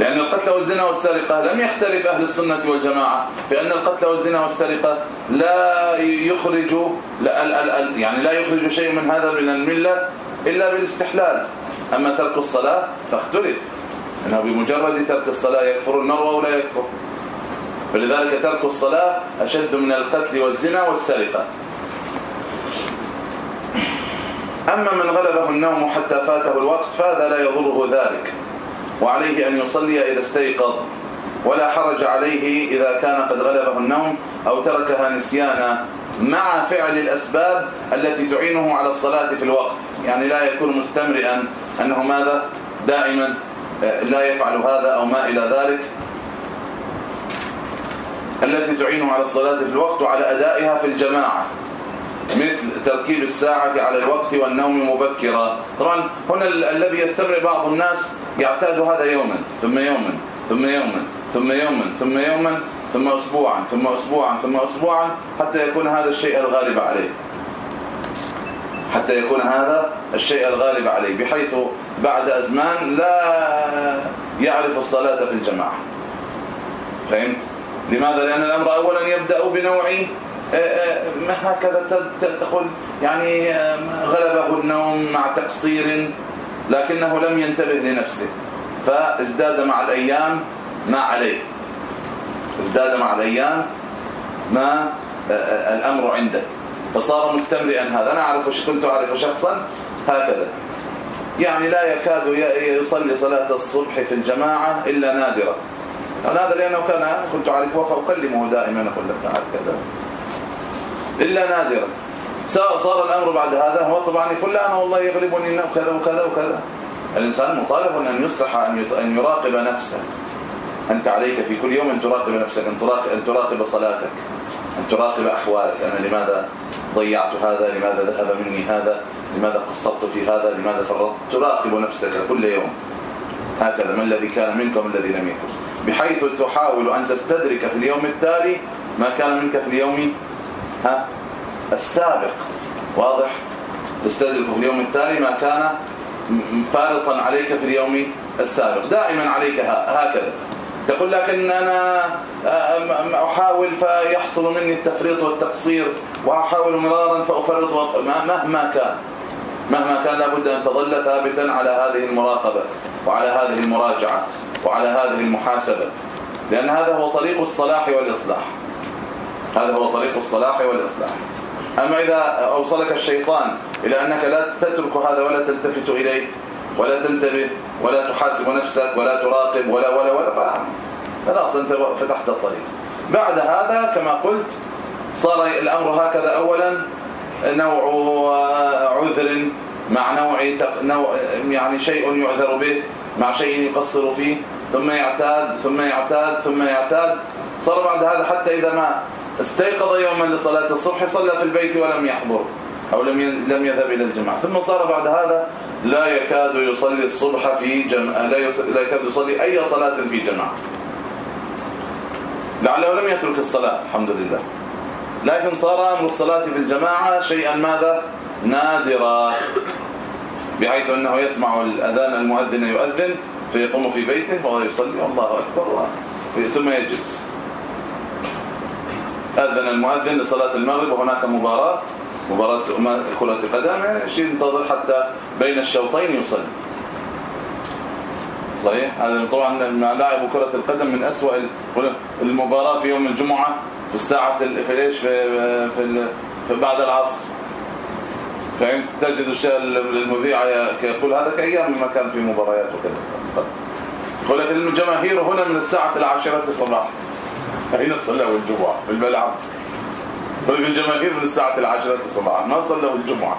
لأن القتل والزنا والسرقة لم يختلف أهل السنة والجماعة بأن القتل والزنا والسرقة لا يخرج لا يعني لا يخرج شيء من هذا من الملة إلا بالاستحلال. أما ترك الصلاة فاختلف. أنه بمجرد ترك الصلاة يكفر المرء أو لا يكفر. فلذلك ترك الصلاة أشد من القتل والزنا والسرقة. أما من غلبه النوم حتى فاته الوقت فهذا لا يضره ذلك. وعليه أن يصلي إذا استيقظ. ولا حرج عليه إذا كان قد غلبه النوم أو تركها نسيانا مع فعل الأسباب التي تعينه على الصلاة في الوقت. يعني لا يكون مستمرئا أنه ماذا؟ دائما لا يفعل هذا أو ما إلى ذلك. التي تعينه على الصلاة في الوقت وعلى أدائها في الجماعة مثل تركيب الساعة على الوقت والنوم مبكرا. طبعا هنا الذي يستمر بعض الناس يعتاد هذا يوما ثم يوما ثم يوما ثم يوما ثم يوما ثم اسبوعا ثم اسبوعا ثم اسبوعا حتى يكون هذا الشيء الغالب عليه. حتى يكون هذا الشيء الغالب عليه بحيث بعد أزمان لا يعرف الصلاة في الجماعة. فهمت؟ لماذا؟ لأن الأمر أولا يبدأ بنوع آه، آه، هكذا تقول يعني آه، غلبه النوم مع تقصير لكنه لم ينتبه لنفسه. فازداد مع الأيام ما عليه. ازداد مع الأيام ما الأمر عنده. فصار مستمرئا هذا. أنا أعرف كنت أعرف شخصا هكذا. يعني لا يكاد يصلي صلاة الصبح في الجماعة إلا نادرا. هذا لأنه كان كنت أعرفه فأكلمه دائما أقول لك هكذا إلا نادرا. صار الأمر بعد هذا. هو طبعا يقول لا أنا والله يغلبني كذا وكذا وكذا. الإنسان مطالب أن يصلح أن يراقب نفسه. أنت عليك في كل يوم أن تراقب نفسك أن تراقب, أن تراقب صلاتك أن تراقب أحوالك. أنا لماذا ضيعت هذا لماذا ذهب مني هذا؟ لماذا قصرت في هذا؟ لماذا فرطت؟ تراقب نفسك كل يوم. هكذا ما الذي كان منك وما الذي لم يكن. بحيث تحاول أن تستدرك في اليوم التالي ما كان منك في اليوم ها؟ السابق. واضح؟ تستدرك في اليوم التالي ما كان فارطا عليك في اليوم السابق. دائما عليك هكذا. تقول لكن أنا أحاول فيحصل مني التفريط والتقصير وأحاول مرارا فأفرط مهما كان. مهما كان لابد أن تظل ثابتا على هذه المراقبة وعلى هذه المراجعة وعلى هذه المحاسبة. لأن هذا هو طريق الصلاح والإصلاح. هذا هو طريق الصلاح والإصلاح. أما إذا أوصلك الشيطان إلى أنك لا تترك هذا ولا تلتفت إليه ولا تنتبه ولا تحاسب نفسك ولا تراقب ولا ولا ولا خلاص أنت فتحت الطريق. بعد هذا كما قلت صار الأمر هكذا أولا نوع عذر مع نوع نوع يعني شيء يعذر به مع شيء يقصر فيه ثم يعتاد ثم يعتاد ثم يعتاد. صار بعد هذا حتى إذا ما استيقظ يوما لصلاة الصبح صلى في البيت ولم يحضر. أو لم لم يذهب إلى الجماعة. ثم صار بعد هذا لا يكاد يصلي الصبح في جماعة لا, لا يكاد يصلي أي صلاة في جماعة. لعله لم يترك الصلاة الحمد لله. لكن صار أمر الصلاة في الجماعة شيئا ماذا؟ نادرا. بحيث أنه يسمع الأذان المؤذن يؤذن فيقوم في بيته وهو يصلي. الله أكبر. ثم يجلس. أذن المؤذن لصلاة المغرب وهناك مباراة. مباراة كرة القدم شيء ينتظر حتى بين الشوطين يصلي صحيح؟ هذا طبعا لاعب كرة القدم من أسوأ المباراة في يوم الجمعة في الساعة في إيش؟ في في, في بعد العصر. فهمت تجد المذيع يقول هذا كأيام ما كان في مباريات وكذا. يقول لك الجماهير هنا من الساعة العاشرة صباحا أين صلوا الجمعة في الملعب لك الجماهير من الساعة العاشرة صباحا ما صلوا الجمعة.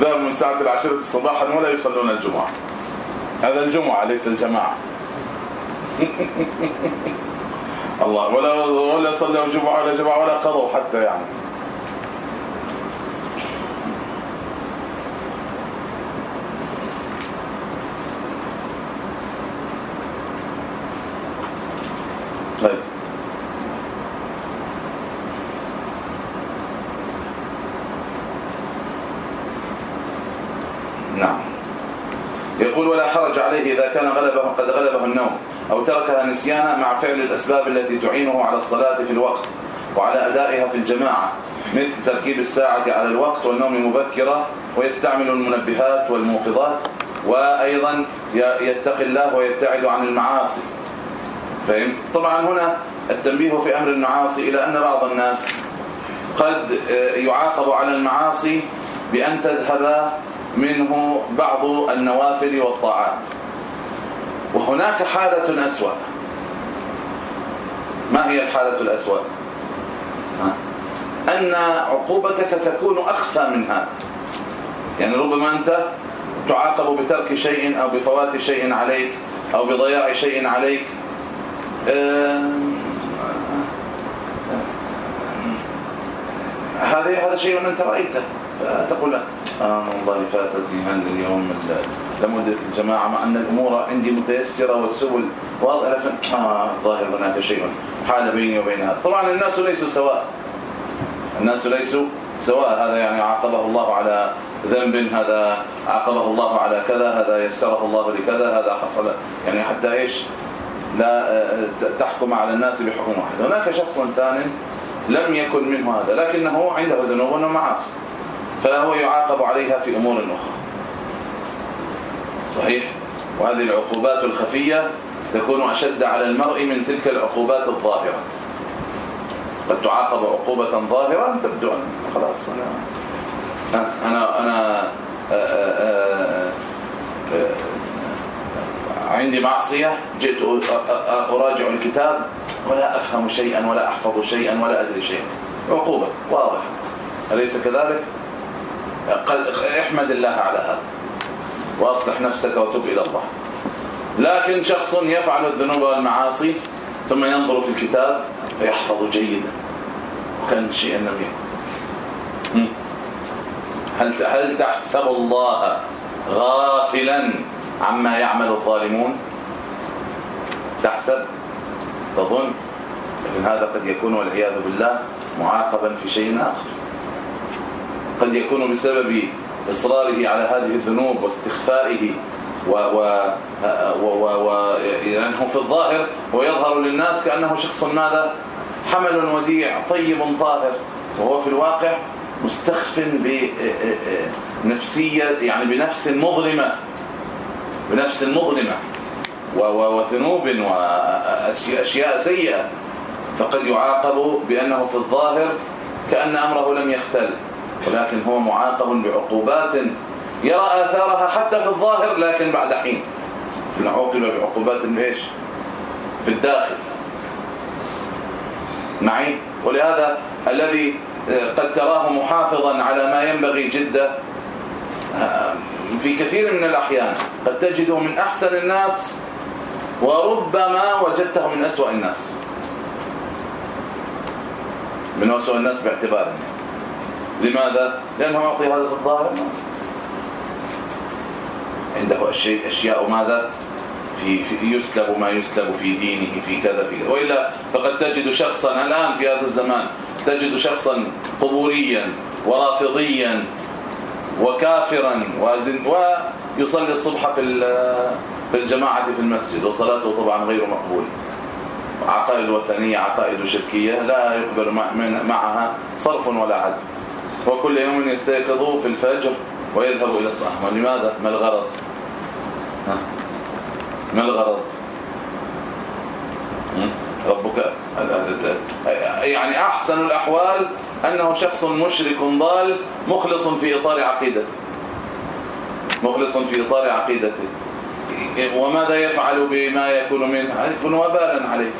ذهبوا من الساعة العاشرة صباحا ولا يصلون الجمعة. هذا الجمعة ليس الجماعة. الله ولا ولا صلوا الجمعة ولا جماعة ولا قضوا حتى يعني طيب نعم يقول ولا حرج عليه إذا كان غلبه قد غلبه النوم أو تركها نسيانا مع فعل الأسباب التي تعينه على الصلاة في الوقت وعلى أدائها في الجماعة مثل تركيب الساعة على الوقت والنوم مبكرة ويستعمل المنبهات والموقظات وأيضا يتقي الله ويبتعد عن المعاصي. فهمت؟ طبعا هنا التنبيه في أمر المعاصي إلى أن بعض الناس قد يعاقب على المعاصي بأن تذهب منه بعض النوافل والطاعات. وهناك حالة أسوأ. ما هي الحالة الأسوأ أن عقوبتك تكون أخفى من هذا يعني ربما أنت تعاقب بترك شيء أو بفوات شيء عليك أو بضياع شيء عليك. هذا هذا شيء أنت رأيته فتقول له آه والله فاتتني هذا اليوم أدرك الجماعة مع أن الأمور عندي متيسرة والسبل واضحة لكن آه ظاهر هناك شيء. حال بيني وبين هذا طبعا الناس ليسوا سواء. الناس ليسوا سواء. هذا يعني عاقبه الله على ذنب هذا عاقبه الله على كذا هذا يسره الله لكذا هذا حصل. يعني حتى إيش؟ لا تحكم على الناس بحكم واحد. هناك شخص ثاني لم يكن منه هذا لكنه عنده ذنوب ومعاصي. فهو يعاقب عليها في أمور أخرى. صحيح. وهذه العقوبات الخفية تكون أشد على المرء من تلك العقوبات الظاهرة. قد تعاقب عقوبة ظاهرة تبدو أن خلاص أنا أنا أنا آه، آه، آه، عندي معصية جئت أراجع الكتاب ولا أفهم شيئا ولا أحفظ شيئا ولا أدري شيئا. عقوبة واضح أليس كذلك؟ احمد الله على هذا. وأصلح نفسك وتب إلى الله. لكن شخص يفعل الذنوب والمعاصي ثم ينظر في الكتاب فيحفظ جيدا. وكان شيئا لم يكن. هل هل تحسب الله غافلا عما يعمل الظالمون؟ تحسب. تظن. لكن هذا قد يكون والعياذ بالله معاقبا في شيء آخر. قد يكون بسبب إصراره على هذه الذنوب واستخفائه و و و و لأنه في الظاهر ويظهر للناس كأنه شخص ماذا؟ حمل وديع طيب طاهر. وهو في الواقع مستخف بنفسية يعني بنفس مظلمة. بنفس مظلمة. وذنوب وأشياء سيئة. فقد يعاقب بأنه في الظاهر كأن أمره لم يختل. ولكن هو معاقب بعقوبات يرى آثارها حتى في الظاهر لكن بعد حين. عوقب بعقوبات إيش في الداخل. معي؟ ولهذا الذي آه، قد تراه محافظا على ما ينبغي جدا آه، في كثير من الأحيان قد تجده من أحسن الناس وربما وجدته من أسوأ الناس. من أسوأ الناس باعتباره لماذا؟ لأنه يعطي هذا في الظاهر. عنده اشياء أشياء ماذا؟ في, في يسلب ما يسلب في دينه في كذا في كذا. وإلا فقد تجد شخصا الآن في هذا الزمان تجد شخصا قبوريا ورافضيا وكافرا ويصلي الصبح في في الجماعة في المسجد وصلاته طبعا غير مقبوله عقائد وثنيه عقائد شركيه لا يقبل معها صرف ولا عدل. وكل يوم يستيقظ في الفجر ويذهب إلى الصلاة ولماذا؟ ما الغرض؟ ما الغرض؟ ربك يعني أحسن الأحوال أنه شخص مشرك ضال مخلص في إطار عقيدته. مخلص في إطار عقيدته. وماذا يفعل بما يكون منه؟ يكون وبالا عليه.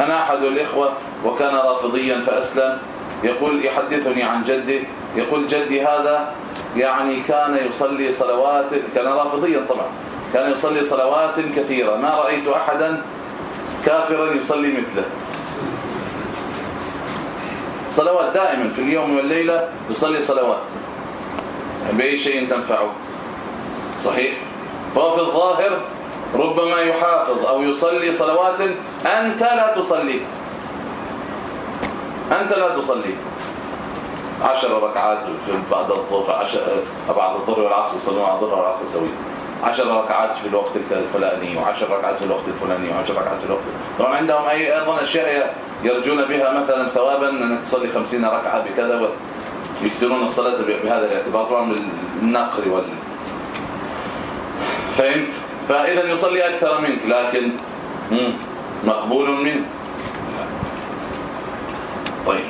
أنا أحد الإخوة وكان رافضيا فأسلم. يقول يحدثني عن جدي يقول جدي هذا يعني كان يصلي صلوات كان رافضيا طبعا كان يصلي صلوات كثيرة ما رأيت أحدا كافرا يصلي مثله. صلوات دائما في اليوم والليلة يصلي صلوات. بأي شيء تنفعه؟ صحيح. فهو في الظاهر ربما يحافظ أو يصلي صلوات أنت لا تصلي. أنت لا تصلي. عشر ركعات في بعد الظهر عشر بعد الظهر والعصر يصلون على الظهر والعصر سويا 10 ركعات في الوقت الفلاني و10 ركعات في الوقت الفلاني و10 ركعات في الوقت. طبعا عندهم اي أيضا أشياء يرجون بها مثلا ثوابا أنك تصلي 50 ركعة بكذا ويكثرون الصلاة بهذا الاعتبار طبعا بالنقر وال فهمت؟ فاذا يصلي أكثر منك لكن مقبول منه طيب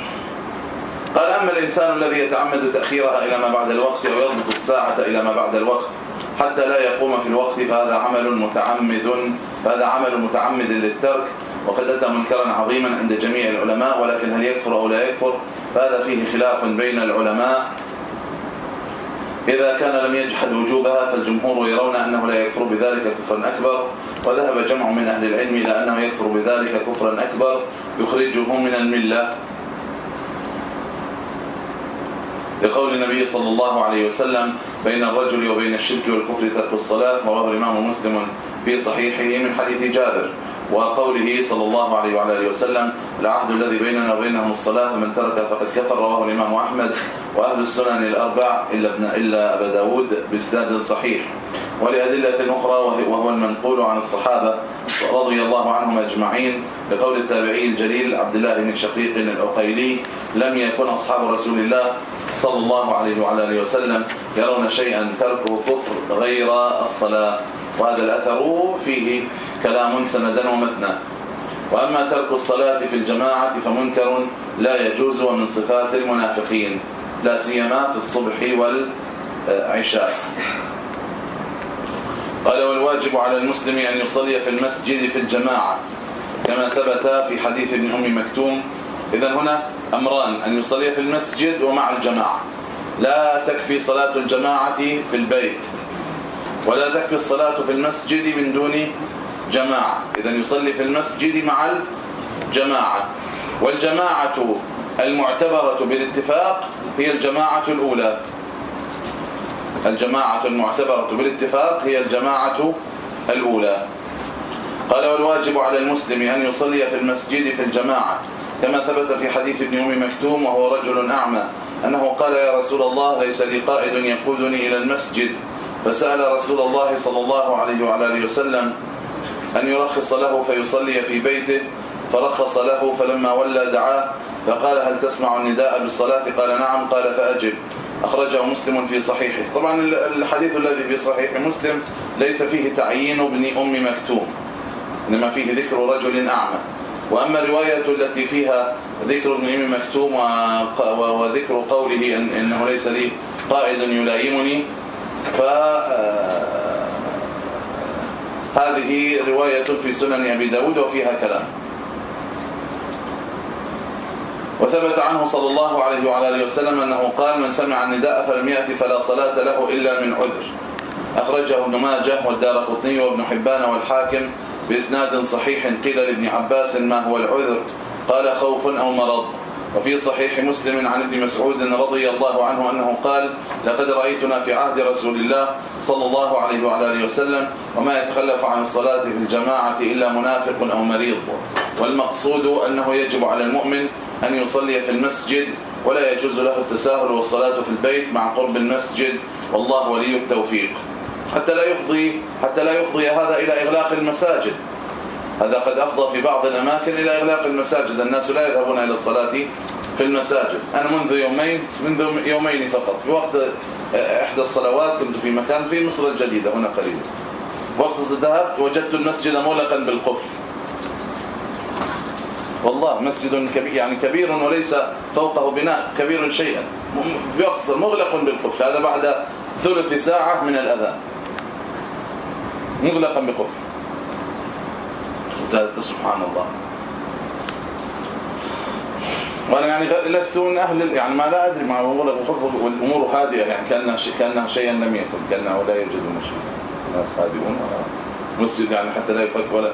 قال أما الإنسان الذي يتعمد تأخيرها إلى ما بعد الوقت أو يضبط الساعة إلى ما بعد الوقت حتى لا يقوم في الوقت فهذا عمل متعمد فهذا عمل متعمد للترك. وقد أتى منكرا عظيما عند جميع العلماء ولكن هل يكفر أو لا يكفر؟ فهذا فيه خلاف بين العلماء. إذا كان لم يجحد وجوبها فالجمهور يرون أنه لا يكفر بذلك كفرا أكبر. وذهب جمع من أهل العلم إلى أنه يكفر بذلك كفرا أكبر يخرجه من الملة. لقول النبي صلى الله عليه وسلم بين الرجل وبين الشرك والكفر ترك الصلاة رواه الإمام مسلم في صحيحه من حديث جابر. وقوله صلى الله عليه وعلى آله وسلم العهد الذي بيننا وبينهم الصلاة فمن ترك فقد كفر. رواه الإمام أحمد. وأهل السنن الأربع إلا ابن إلا أبا داود بإسناد صحيح. ولأدلة أخرى وهو المنقول عن الصحابة رضي الله عنهم أجمعين لقول التابعي الجليل عبد الله بن شقيق العقيلي لم يكن أصحاب رسول الله صلى الله عليه وعلى آله وسلم يرون شيئا تركه كفر غير الصلاة وهذا الأثر فيه كلام سندا ومتنا. وأما ترك الصلاة في الجماعة فمنكر لا يجوز ومن صفات المنافقين لا سيما في الصبح والعشاء. قال والواجب على المسلم أن يصلي في المسجد في الجماعة كما ثبت في حديث ابن أم مكتوم إذا هنا أمران أن يصلي في المسجد ومع الجماعة. لا تكفي صلاة الجماعة في البيت ولا تكفي الصلاة في المسجد من دون جماعة. إذا يصلي في المسجد مع الجماعة. والجماعة المعتبرة بالاتفاق هي الجماعة الأولى. الجماعة المعتبرة بالاتفاق هي الجماعة الأولى. قال والواجب على المسلم أن يصلي في المسجد في الجماعة. كما ثبت في حديث ابن أم مكتوم وهو رجل أعمى أنه قال يا رسول الله ليس لي قائد يقودني إلى المسجد. فسأل رسول الله صلى الله عليه وعلى آله وسلم أن يرخص له فيصلي في بيته. فرخص له فلما ولى دعاه فقال هل تسمع النداء بالصلاة؟ قال نعم. قال فأجب. أخرجه مسلم في صحيحه. طبعا الحديث الذي في صحيح مسلم ليس فيه تعيين ابن أم مكتوم إنما فيه ذكر رجل أعمى. وأما الرواية التي فيها ذكر ابن ام مكتوم وذكر قوله إن إنه ليس لي قائد يلايمني ف هذه رواية في سنن أبي داود وفيها كلام. وثبت عنه صلى الله عليه وعلى آله وسلم أنه قال من سمع النداء فلم فلا صلاة له إلا من عذر. أخرجه ابن ماجه والدارقطني وابن حبان والحاكم بإسناد صحيح قيل لابن عباس ما هو العذر؟ قال خوف أو مرض. وفي صحيح مسلم عن ابن مسعود رضي الله عنه أنه قال لقد رأيتنا في عهد رسول الله صلى الله عليه وعلى آله وسلم وما يتخلف عن الصلاة في الجماعة إلا منافق أو مريض. والمقصود أنه يجب على المؤمن أن يصلي في المسجد ولا يجوز له التساهل والصلاة في البيت مع قرب المسجد. والله ولي التوفيق. حتى لا يفضي حتى لا يفضي هذا إلى إغلاق المساجد. هذا قد أفضى في بعض الأماكن إلى إغلاق المساجد. الناس لا يذهبون إلى الصلاة في المساجد. أنا منذ يومين منذ يومين فقط. في وقت آه، إحدى الصلوات كنت في مكان في مصر الجديدة هنا قريبا. وقت ذهبت وجدت المسجد مغلقا بالقفل. والله مسجد كبير يعني كبير وليس فوقه بناء كبير شيئا. في وقت مغلق بالقفل. هذا بعد ثلث ساعة من الأذان. مغلقا بقفل. سبحان الله. وأنا يعني لست من أهل يعني ما لا أدري ما هو والأمور هادئه يعني كأنها شيء كأنها شيئا لم يكن كأنه لا يوجد مشكله الناس هادئون مسجد يعني حتى لا يفك ولا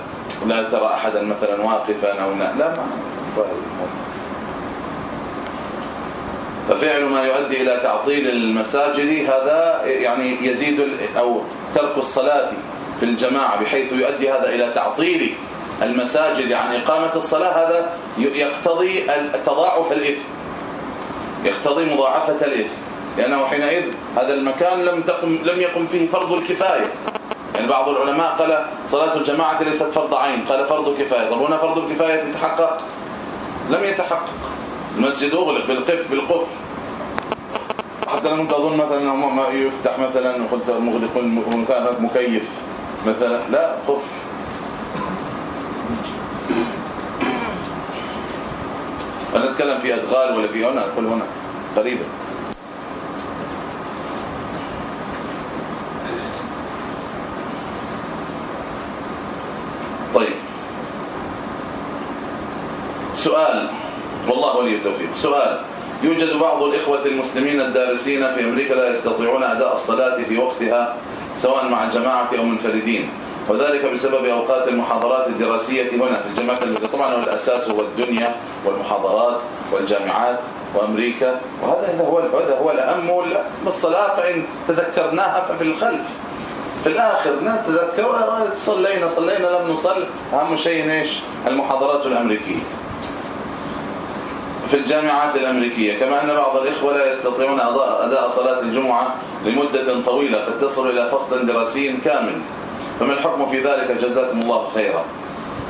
لا ترى احدا مثلا واقفا أو لا لا ما ففعل ما يؤدي إلى تعطيل المساجد هذا يعني يزيد أو ترك الصلاة في الجماعة بحيث يؤدي هذا إلى تعطيل المساجد عن إقامة الصلاة هذا يقتضي تضاعف الإثم. يقتضي مضاعفة الإثم. لأنه حينئذ هذا المكان لم تقم لم يقم فيه فرض الكفاية. يعني بعض العلماء قال صلاة الجماعة ليست فرض عين قال فرض كفاية. طب هنا فرض الكفاية يتحقق؟ لم يتحقق. المسجد أغلق بالقف بالقفل. حتى كنت أظن مثلا ما يفتح مثلا وقلت مغلق مكيف. مثلا لا قفل أنا أتكلم في أدغال ولا في هنا أقول هنا قريبا. طيب. سؤال والله ولي التوفيق. سؤال يوجد بعض الإخوة المسلمين الدارسين في أمريكا لا يستطيعون أداء الصلاة في وقتها؟ سواء مع الجماعة أو منفردين. وذلك بسبب أوقات المحاضرات الدراسية هنا في الجامعات طبعا هو الأساس هو الدنيا والمحاضرات والجامعات وأمريكا. وهذا هو هذا هو الأهم الصلاة فإن تذكرناها ففي الخلف. في الآخر نتذكر صلينا صلينا لم نصل. أهم شيء إيش؟ المحاضرات الأمريكية. في الجامعات الأمريكية. كما أن بعض الإخوة لا يستطيعون أداء صلاة الجمعة لمدة طويلة قد تصل إلى فصل دراسي كامل. فما الحكم في ذلك جزاكم الله خيرا.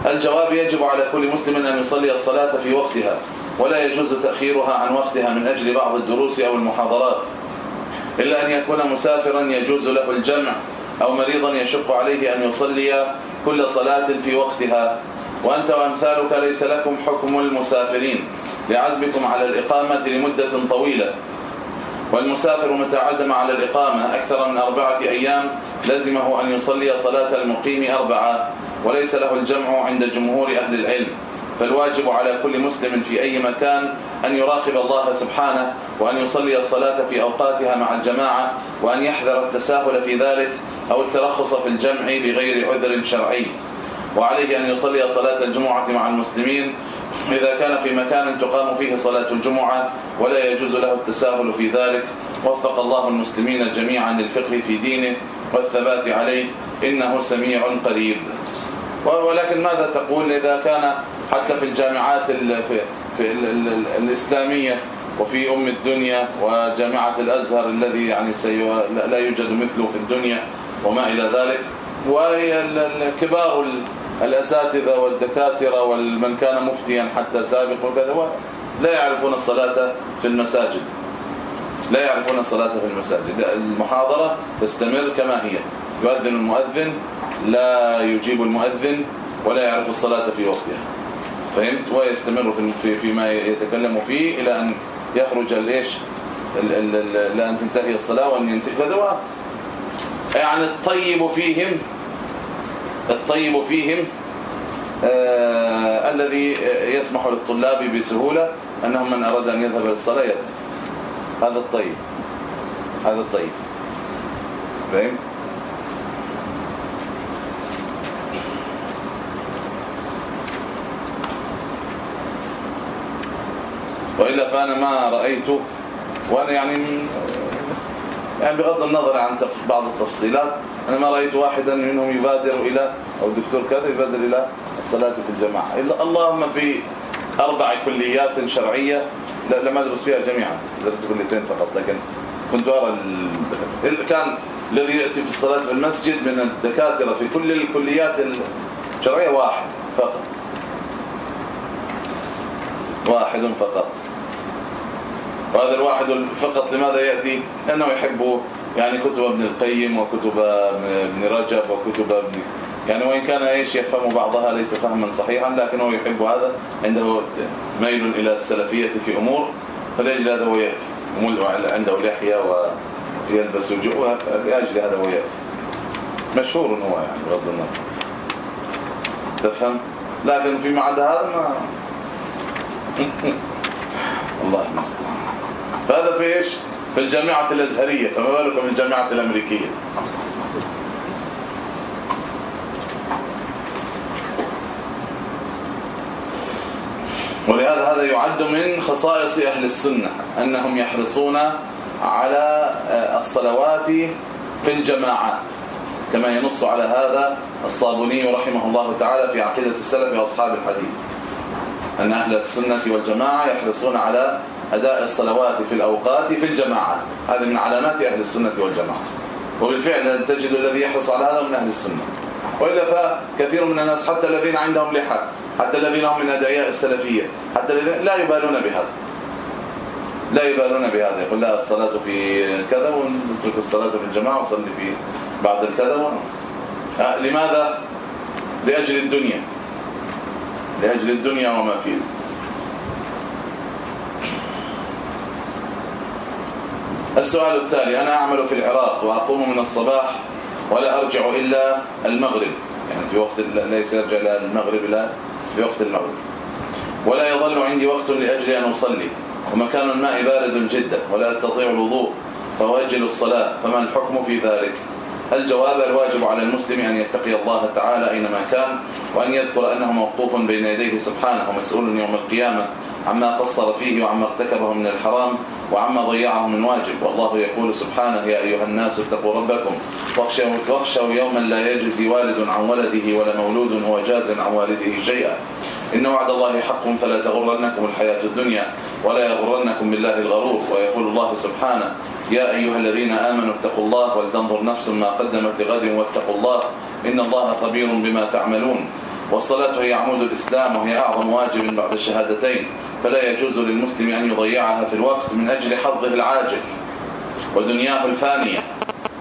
الجواب يجب على كل مسلم أن يصلي الصلاة في وقتها ولا يجوز تأخيرها عن وقتها من أجل بعض الدروس أو المحاضرات. إلا أن يكون مسافرا يجوز له الجمع أو مريضا يشق عليه أن يصلي كل صلاة في وقتها. وأنت وأمثالك ليس لكم حكم المسافرين. لعزمكم على الإقامة لمدة طويلة. والمسافر متى عزم على الإقامة أكثر من أربعة أيام لزمه أن يصلي صلاة المقيم أربعة وليس له الجمع عند جمهور أهل العلم. فالواجب على كل مسلم في أي مكان أن يراقب الله سبحانه وأن يصلي الصلاة في أوقاتها مع الجماعة وأن يحذر التساهل في ذلك أو الترخص في الجمع بغير عذر شرعي. وعليه أن يصلي صلاة الجمعة مع المسلمين إذا كان في مكان تقام فيه صلاة الجمعة ولا يجوز له التساهل في ذلك وفق الله المسلمين جميعا للفقه في دينه والثبات عليه إنه سميع قريب. ولكن ماذا تقول إذا كان حتى في الجامعات في الإسلامية وفي أم الدنيا وجامعة الأزهر الذي يعني لا يوجد مثله في الدنيا وما إلى ذلك وهي الكبار الأساتذة والدكاترة ومن كان مفتيا حتى سابق وكذا لا يعرفون الصلاة في المساجد. لا يعرفون الصلاة في المساجد. المحاضرة تستمر كما هي. يؤذن المؤذن لا يجيب المؤذن ولا يعرف الصلاة في وقتها. فهمت؟ ويستمر في فيما يتكلم فيه إلى أن يخرج الايش إلى أن تنتهي الصلاة وأن ينتهي كذا يعني الطيب فيهم الطيب فيهم آه الذي يسمح للطلاب بسهولة أنهم من أراد أن يذهب للصلاة هذا الطيب. هذا الطيب. فهم وإلا فأنا ما رأيته وأنا يعني يعني بغض النظر عن بعض التفصيلات أنا ما رأيت واحدا منهم يبادر إلى أو دكتور كذا يبادر إلى الصلاة في الجماعة. إلا اللهم في أربع كليات شرعية لم أدرس فيها جميعا درست كليتين فقط لكن كنت أرى كان الذي يأتي في الصلاة في المسجد من الدكاترة في كل الكليات الشرعية واحد فقط. واحد فقط. وهذا الواحد فقط لماذا يأتي؟ لأنه يحب يعني كتب ابن القيم وكتب ابن رجب وكتب ابن يعني وإن كان إيش يفهم بعضها ليس فهما صحيحا لكنه يحب هذا. عنده ميل إلى السلفية في أمور فلأجل هذا هو يأتي. عنده لحية ويلبس وجوه لاجل هذا هو يأتي. مشهور هو يعني بغض النظر. تفهم؟ لكن فيما عدا هذا ما الله المستعان. فهذا في إيش؟ في الجامعة الأزهرية فما بالكم في الجامعة الأمريكية؟ ولهذا هذا يعد من خصائص أهل السنة أنهم يحرصون على الصلوات في الجماعات. كما ينص على هذا الصابوني رحمه الله تعالى في عقيدة السلف وأصحاب الحديث. أن أهل السنة والجماعة يحرصون على أداء الصلوات في الأوقات في الجماعات. هذا من علامات أهل السنة والجماعة. وبالفعل تجد الذي يحرص على هذا من أهل السنة. وإلا فكثير من الناس حتى الذين عندهم لحى حتى الذين هم من أدعياء السلفية حتى الذين لا يبالون بهذا. لا يبالون بهذا. يقول لا الصلاة في كذا ونترك الصلاة في الجماعة وصلي في بعد الكذا آه، لماذا؟ لأجل الدنيا. لأجل الدنيا وما فيها. السؤال التالي أنا أعمل في العراق وأقوم من الصباح ولا أرجع إلا المغرب؟ يعني في وقت ليس يرجع إلى المغرب لا في وقت المغرب. ولا يظل عندي وقت لأجل أن أصلي ومكان الماء بارد جدا ولا أستطيع الوضوء فأؤجل الصلاة فما الحكم في ذلك؟ الجواب الواجب على المسلم أن يتقي الله تعالى أينما كان وأن يذكر أنه موقوف بين يديه سبحانه ومسؤول يوم القيامة عما قصر فيه وعما ارتكبه من الحرام وعما ضيعه من واجب. والله يقول سبحانه يا أيها الناس اتقوا ربكم واخشوا, واخشوا يوما لا يجزي والد عن ولده ولا مولود هو جاز عن والده شيئا. إن وعد الله حق فلا تغرنكم الحياة الدنيا ولا يغرنكم بالله الغرور. ويقول الله سبحانه يا أيها الذين آمنوا اتقوا الله ولتنظر نفس ما قدمت لغد واتقوا الله إن الله خبير بما تعملون والصلاة هي عمود الإسلام وهي أعظم واجب بعد الشهادتين فلا يجوز للمسلم أن يضيعها في الوقت من أجل حظه العاجل ودنياه الفانية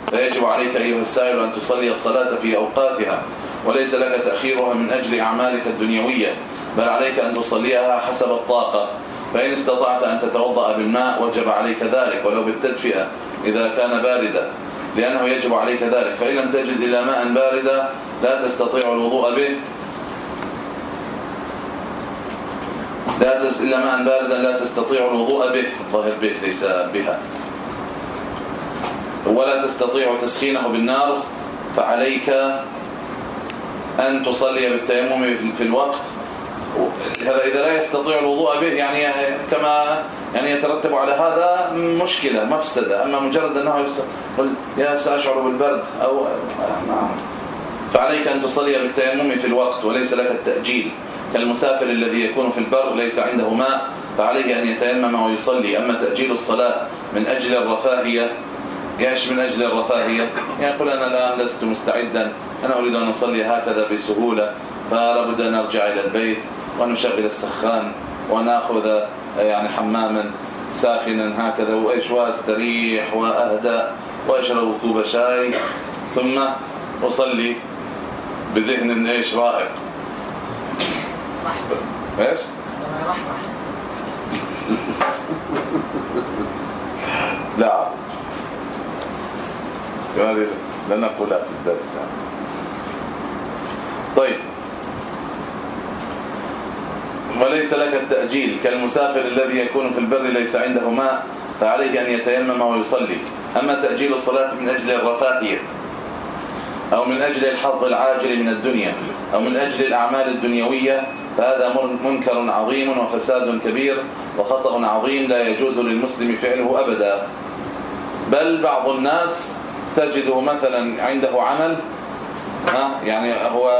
فيجب عليك أيها السائل أن تصلي الصلاة في أوقاتها وليس لك تأخيرها من أجل أعمالك الدنيوية بل عليك أن تصليها حسب الطاقة فإن استطعت أن تتوضأ بالماء وجب عليك ذلك ولو بالتدفئة إذا كان باردا لأنه يجب عليك ذلك. فإن لم تجد إلى ماء باردا لا تستطيع الوضوء به. لا تس إلا ماء باردا لا تستطيع الوضوء به. الظاهر به ليس بها. ولا تستطيع تسخينه بالنار فعليك أن تصلي بالتيمم في الوقت هذا إذا لا يستطيع الوضوء به يعني كما يعني يترتب على هذا مشكلة مفسدة. أما مجرد أنه يقول يا سأشعر بالبرد أو نعم. فعليك أن تصلي بالتيمم في الوقت وليس لك التأجيل. كالمسافر الذي يكون في البر ليس عنده ماء فعليه أن يتيمم ويصلي. أما تأجيل الصلاة من أجل الرفاهية يعيش من أجل الرفاهية؟ يعني يقول أنا الآن لست مستعدا أنا أريد أن أصلي هكذا بسهولة فلا بد أن أرجع إلى البيت. ونشغل السخان وناخذ يعني حماما ساخنا هكذا وإيش؟ واستريح واهدى وأشرب كوب شاي. ثم أصلي بذهن إيش؟ رائق إيش؟ لا. لن نقولها في الدرس. طيب. وليس لك التأجيل. كالمسافر الذي يكون في البر ليس عنده ماء فعليه أن يتيمم ويصلي. أما تأجيل الصلاة من أجل الرفاهية أو من أجل الحظ العاجل من الدنيا أو من أجل الأعمال الدنيوية فهذا منكر عظيم وفساد كبير وخطأ عظيم لا يجوز للمسلم فعله أبدا. بل بعض الناس تجده مثلا عنده عمل ها يعني هو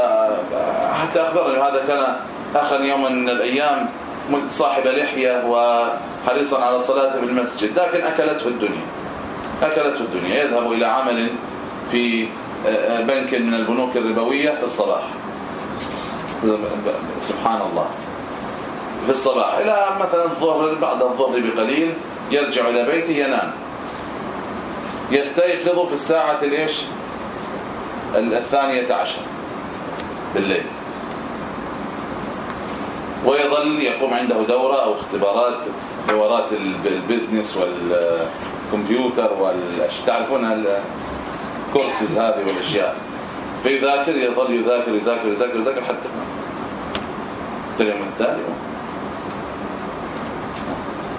حتى أخبرني هذا كان آخر يوم من الأيام صاحب لحية وحريصا على الصلاة في المسجد لكن أكلته الدنيا. أكلته الدنيا. يذهب إلى عمل في آه، آه، بنك من البنوك الربوية في الصباح. سبحان الله. في الصباح. إلى مثلا الظهر بعد الظهر بقليل يرجع إلى بيته ينام. يستيقظ في الساعة الايش الثانية عشر بالليل. ويظل يقوم عنده دورة أو اختبارات دورات ال business والكمبيوتر تعرفون الكورسز هذه والأشياء. فيذاكر يظل يذاكر يذاكر يذاكر يذاكر حتى اليوم التالي.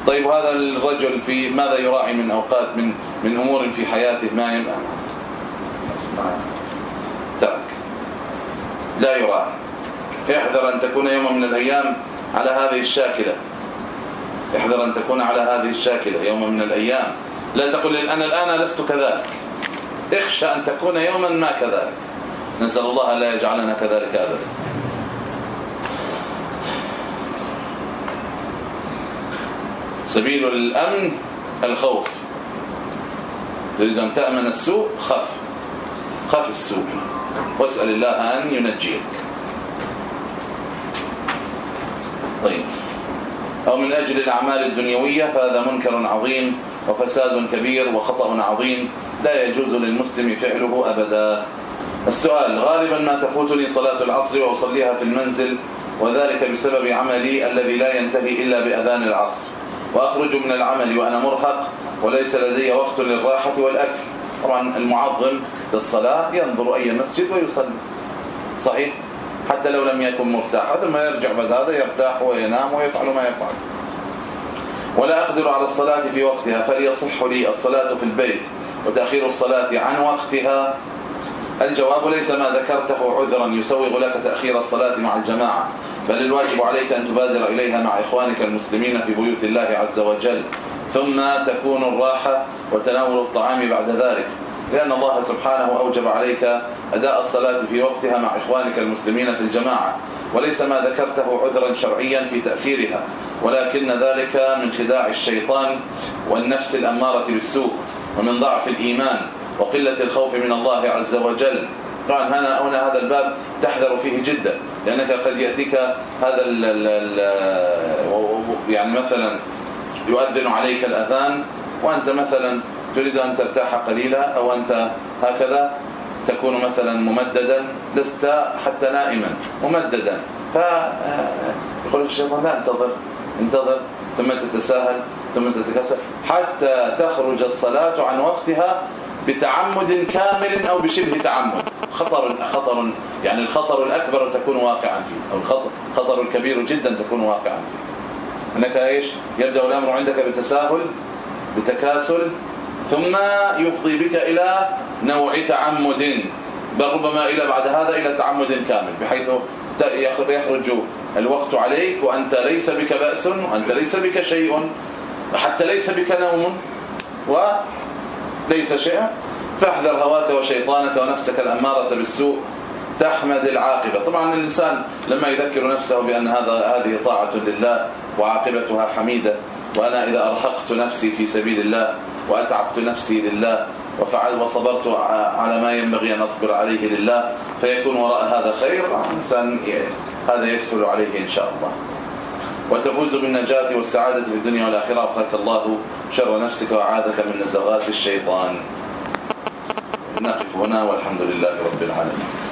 طيب هذا الرجل في ماذا يراعي من أوقات من من أمور في حياته ما يبقى ترك. لا يراعي. احذر أن تكون يوم من الأيام على هذه الشاكلة. احذر أن تكون على هذه الشاكلة يوم من الأيام. لا تقل أنا الآن لست كذلك. اخشى أن تكون يوما ما كذلك. نسأل الله لا يجعلنا كذلك أبدا. سبيل الأمن الخوف. تريد أن تأمن السوء؟ خف. خف السوء. واسأل الله أن ينجيك. طيب. أو من أجل الأعمال الدنيوية فهذا منكر عظيم وفساد كبير وخطأ عظيم. لا يجوز للمسلم فعله أبدا. السؤال غالبا ما تفوتني صلاة العصر وأصليها في المنزل وذلك بسبب عملي الذي لا ينتهي إلا بأذان العصر. وأخرج من العمل وأنا مرهق وليس لدي وقت للراحة والأكل. طبعا المعظم للصلاة ينظر أي مسجد ويصلي. صحيح؟ حتى لو لم يكن مرتاحا ثم يرجع بعد هذا يرتاح وينام ويفعل ما يفعل. ولا أقدر على الصلاة في وقتها فليصح لي الصلاة في البيت وتأخير الصلاة عن وقتها. الجواب ليس ما ذكرته عذرا يسوغ لك تأخير الصلاة مع الجماعة بل الواجب عليك أن تبادر إليها مع إخوانك المسلمين في بيوت الله عز وجل. ثم تكون الراحة وتناول الطعام بعد ذلك. لأن الله سبحانه أوجب عليك أداء الصلاة في وقتها مع إخوانك المسلمين في الجماعة. وليس ما ذكرته عذرا شرعيا في تأخيرها. ولكن ذلك من خداع الشيطان والنفس الأمارة بالسوء ومن ضعف الإيمان وقلة الخوف من الله عز وجل. طبعا هنا هنا هذا الباب تحذر فيه جدا لأنك قد يأتيك هذا ال ال يعني مثلا يؤذن عليك الأذان وأنت مثلا تريد أن ترتاح قليلا أو أنت هكذا تكون مثلا ممددا لست حتى نائما ممددا. فيقول الشيطان لا انتظر انتظر ثم تتساهل ثم تتكسر حتى تخرج الصلاة عن وقتها بتعمد كامل أو بشبه تعمد. خطر خطر يعني الخطر الأكبر تكون واقعا فيه أو الخطر خطر الكبير جدا تكون واقعا فيه. إنك إيش؟ يبدأ الأمر عندك بتساهل بتكاسل ثم يفضي بك إلى نوع تعمد. بل ربما إلى بعد هذا إلى تعمد كامل بحيث يخرج الوقت عليك وأنت ليس بك بأس وأنت ليس بك شيء حتى ليس بك نوم وليس شيء فاحذر هواك وشيطانك ونفسك الأمارة بالسوء تحمد العاقبة. طبعا الإنسان لما يذكر نفسه بأن هذا هذه طاعة لله وعاقبتها حميدة وأنا إذا أرهقت نفسي في سبيل الله وأتعبت نفسي لله وفعل وصبرت على ما ينبغي أن أصبر عليه لله فيكون وراء هذا خير. إنسان هذا يسهل عليه إن شاء الله. وتفوز بالنجاة والسعادة في الدنيا والآخرة. وفاك الله شر نفسك وعاذك من نزغات الشيطان. نقف هنا والحمد لله رب العالمين.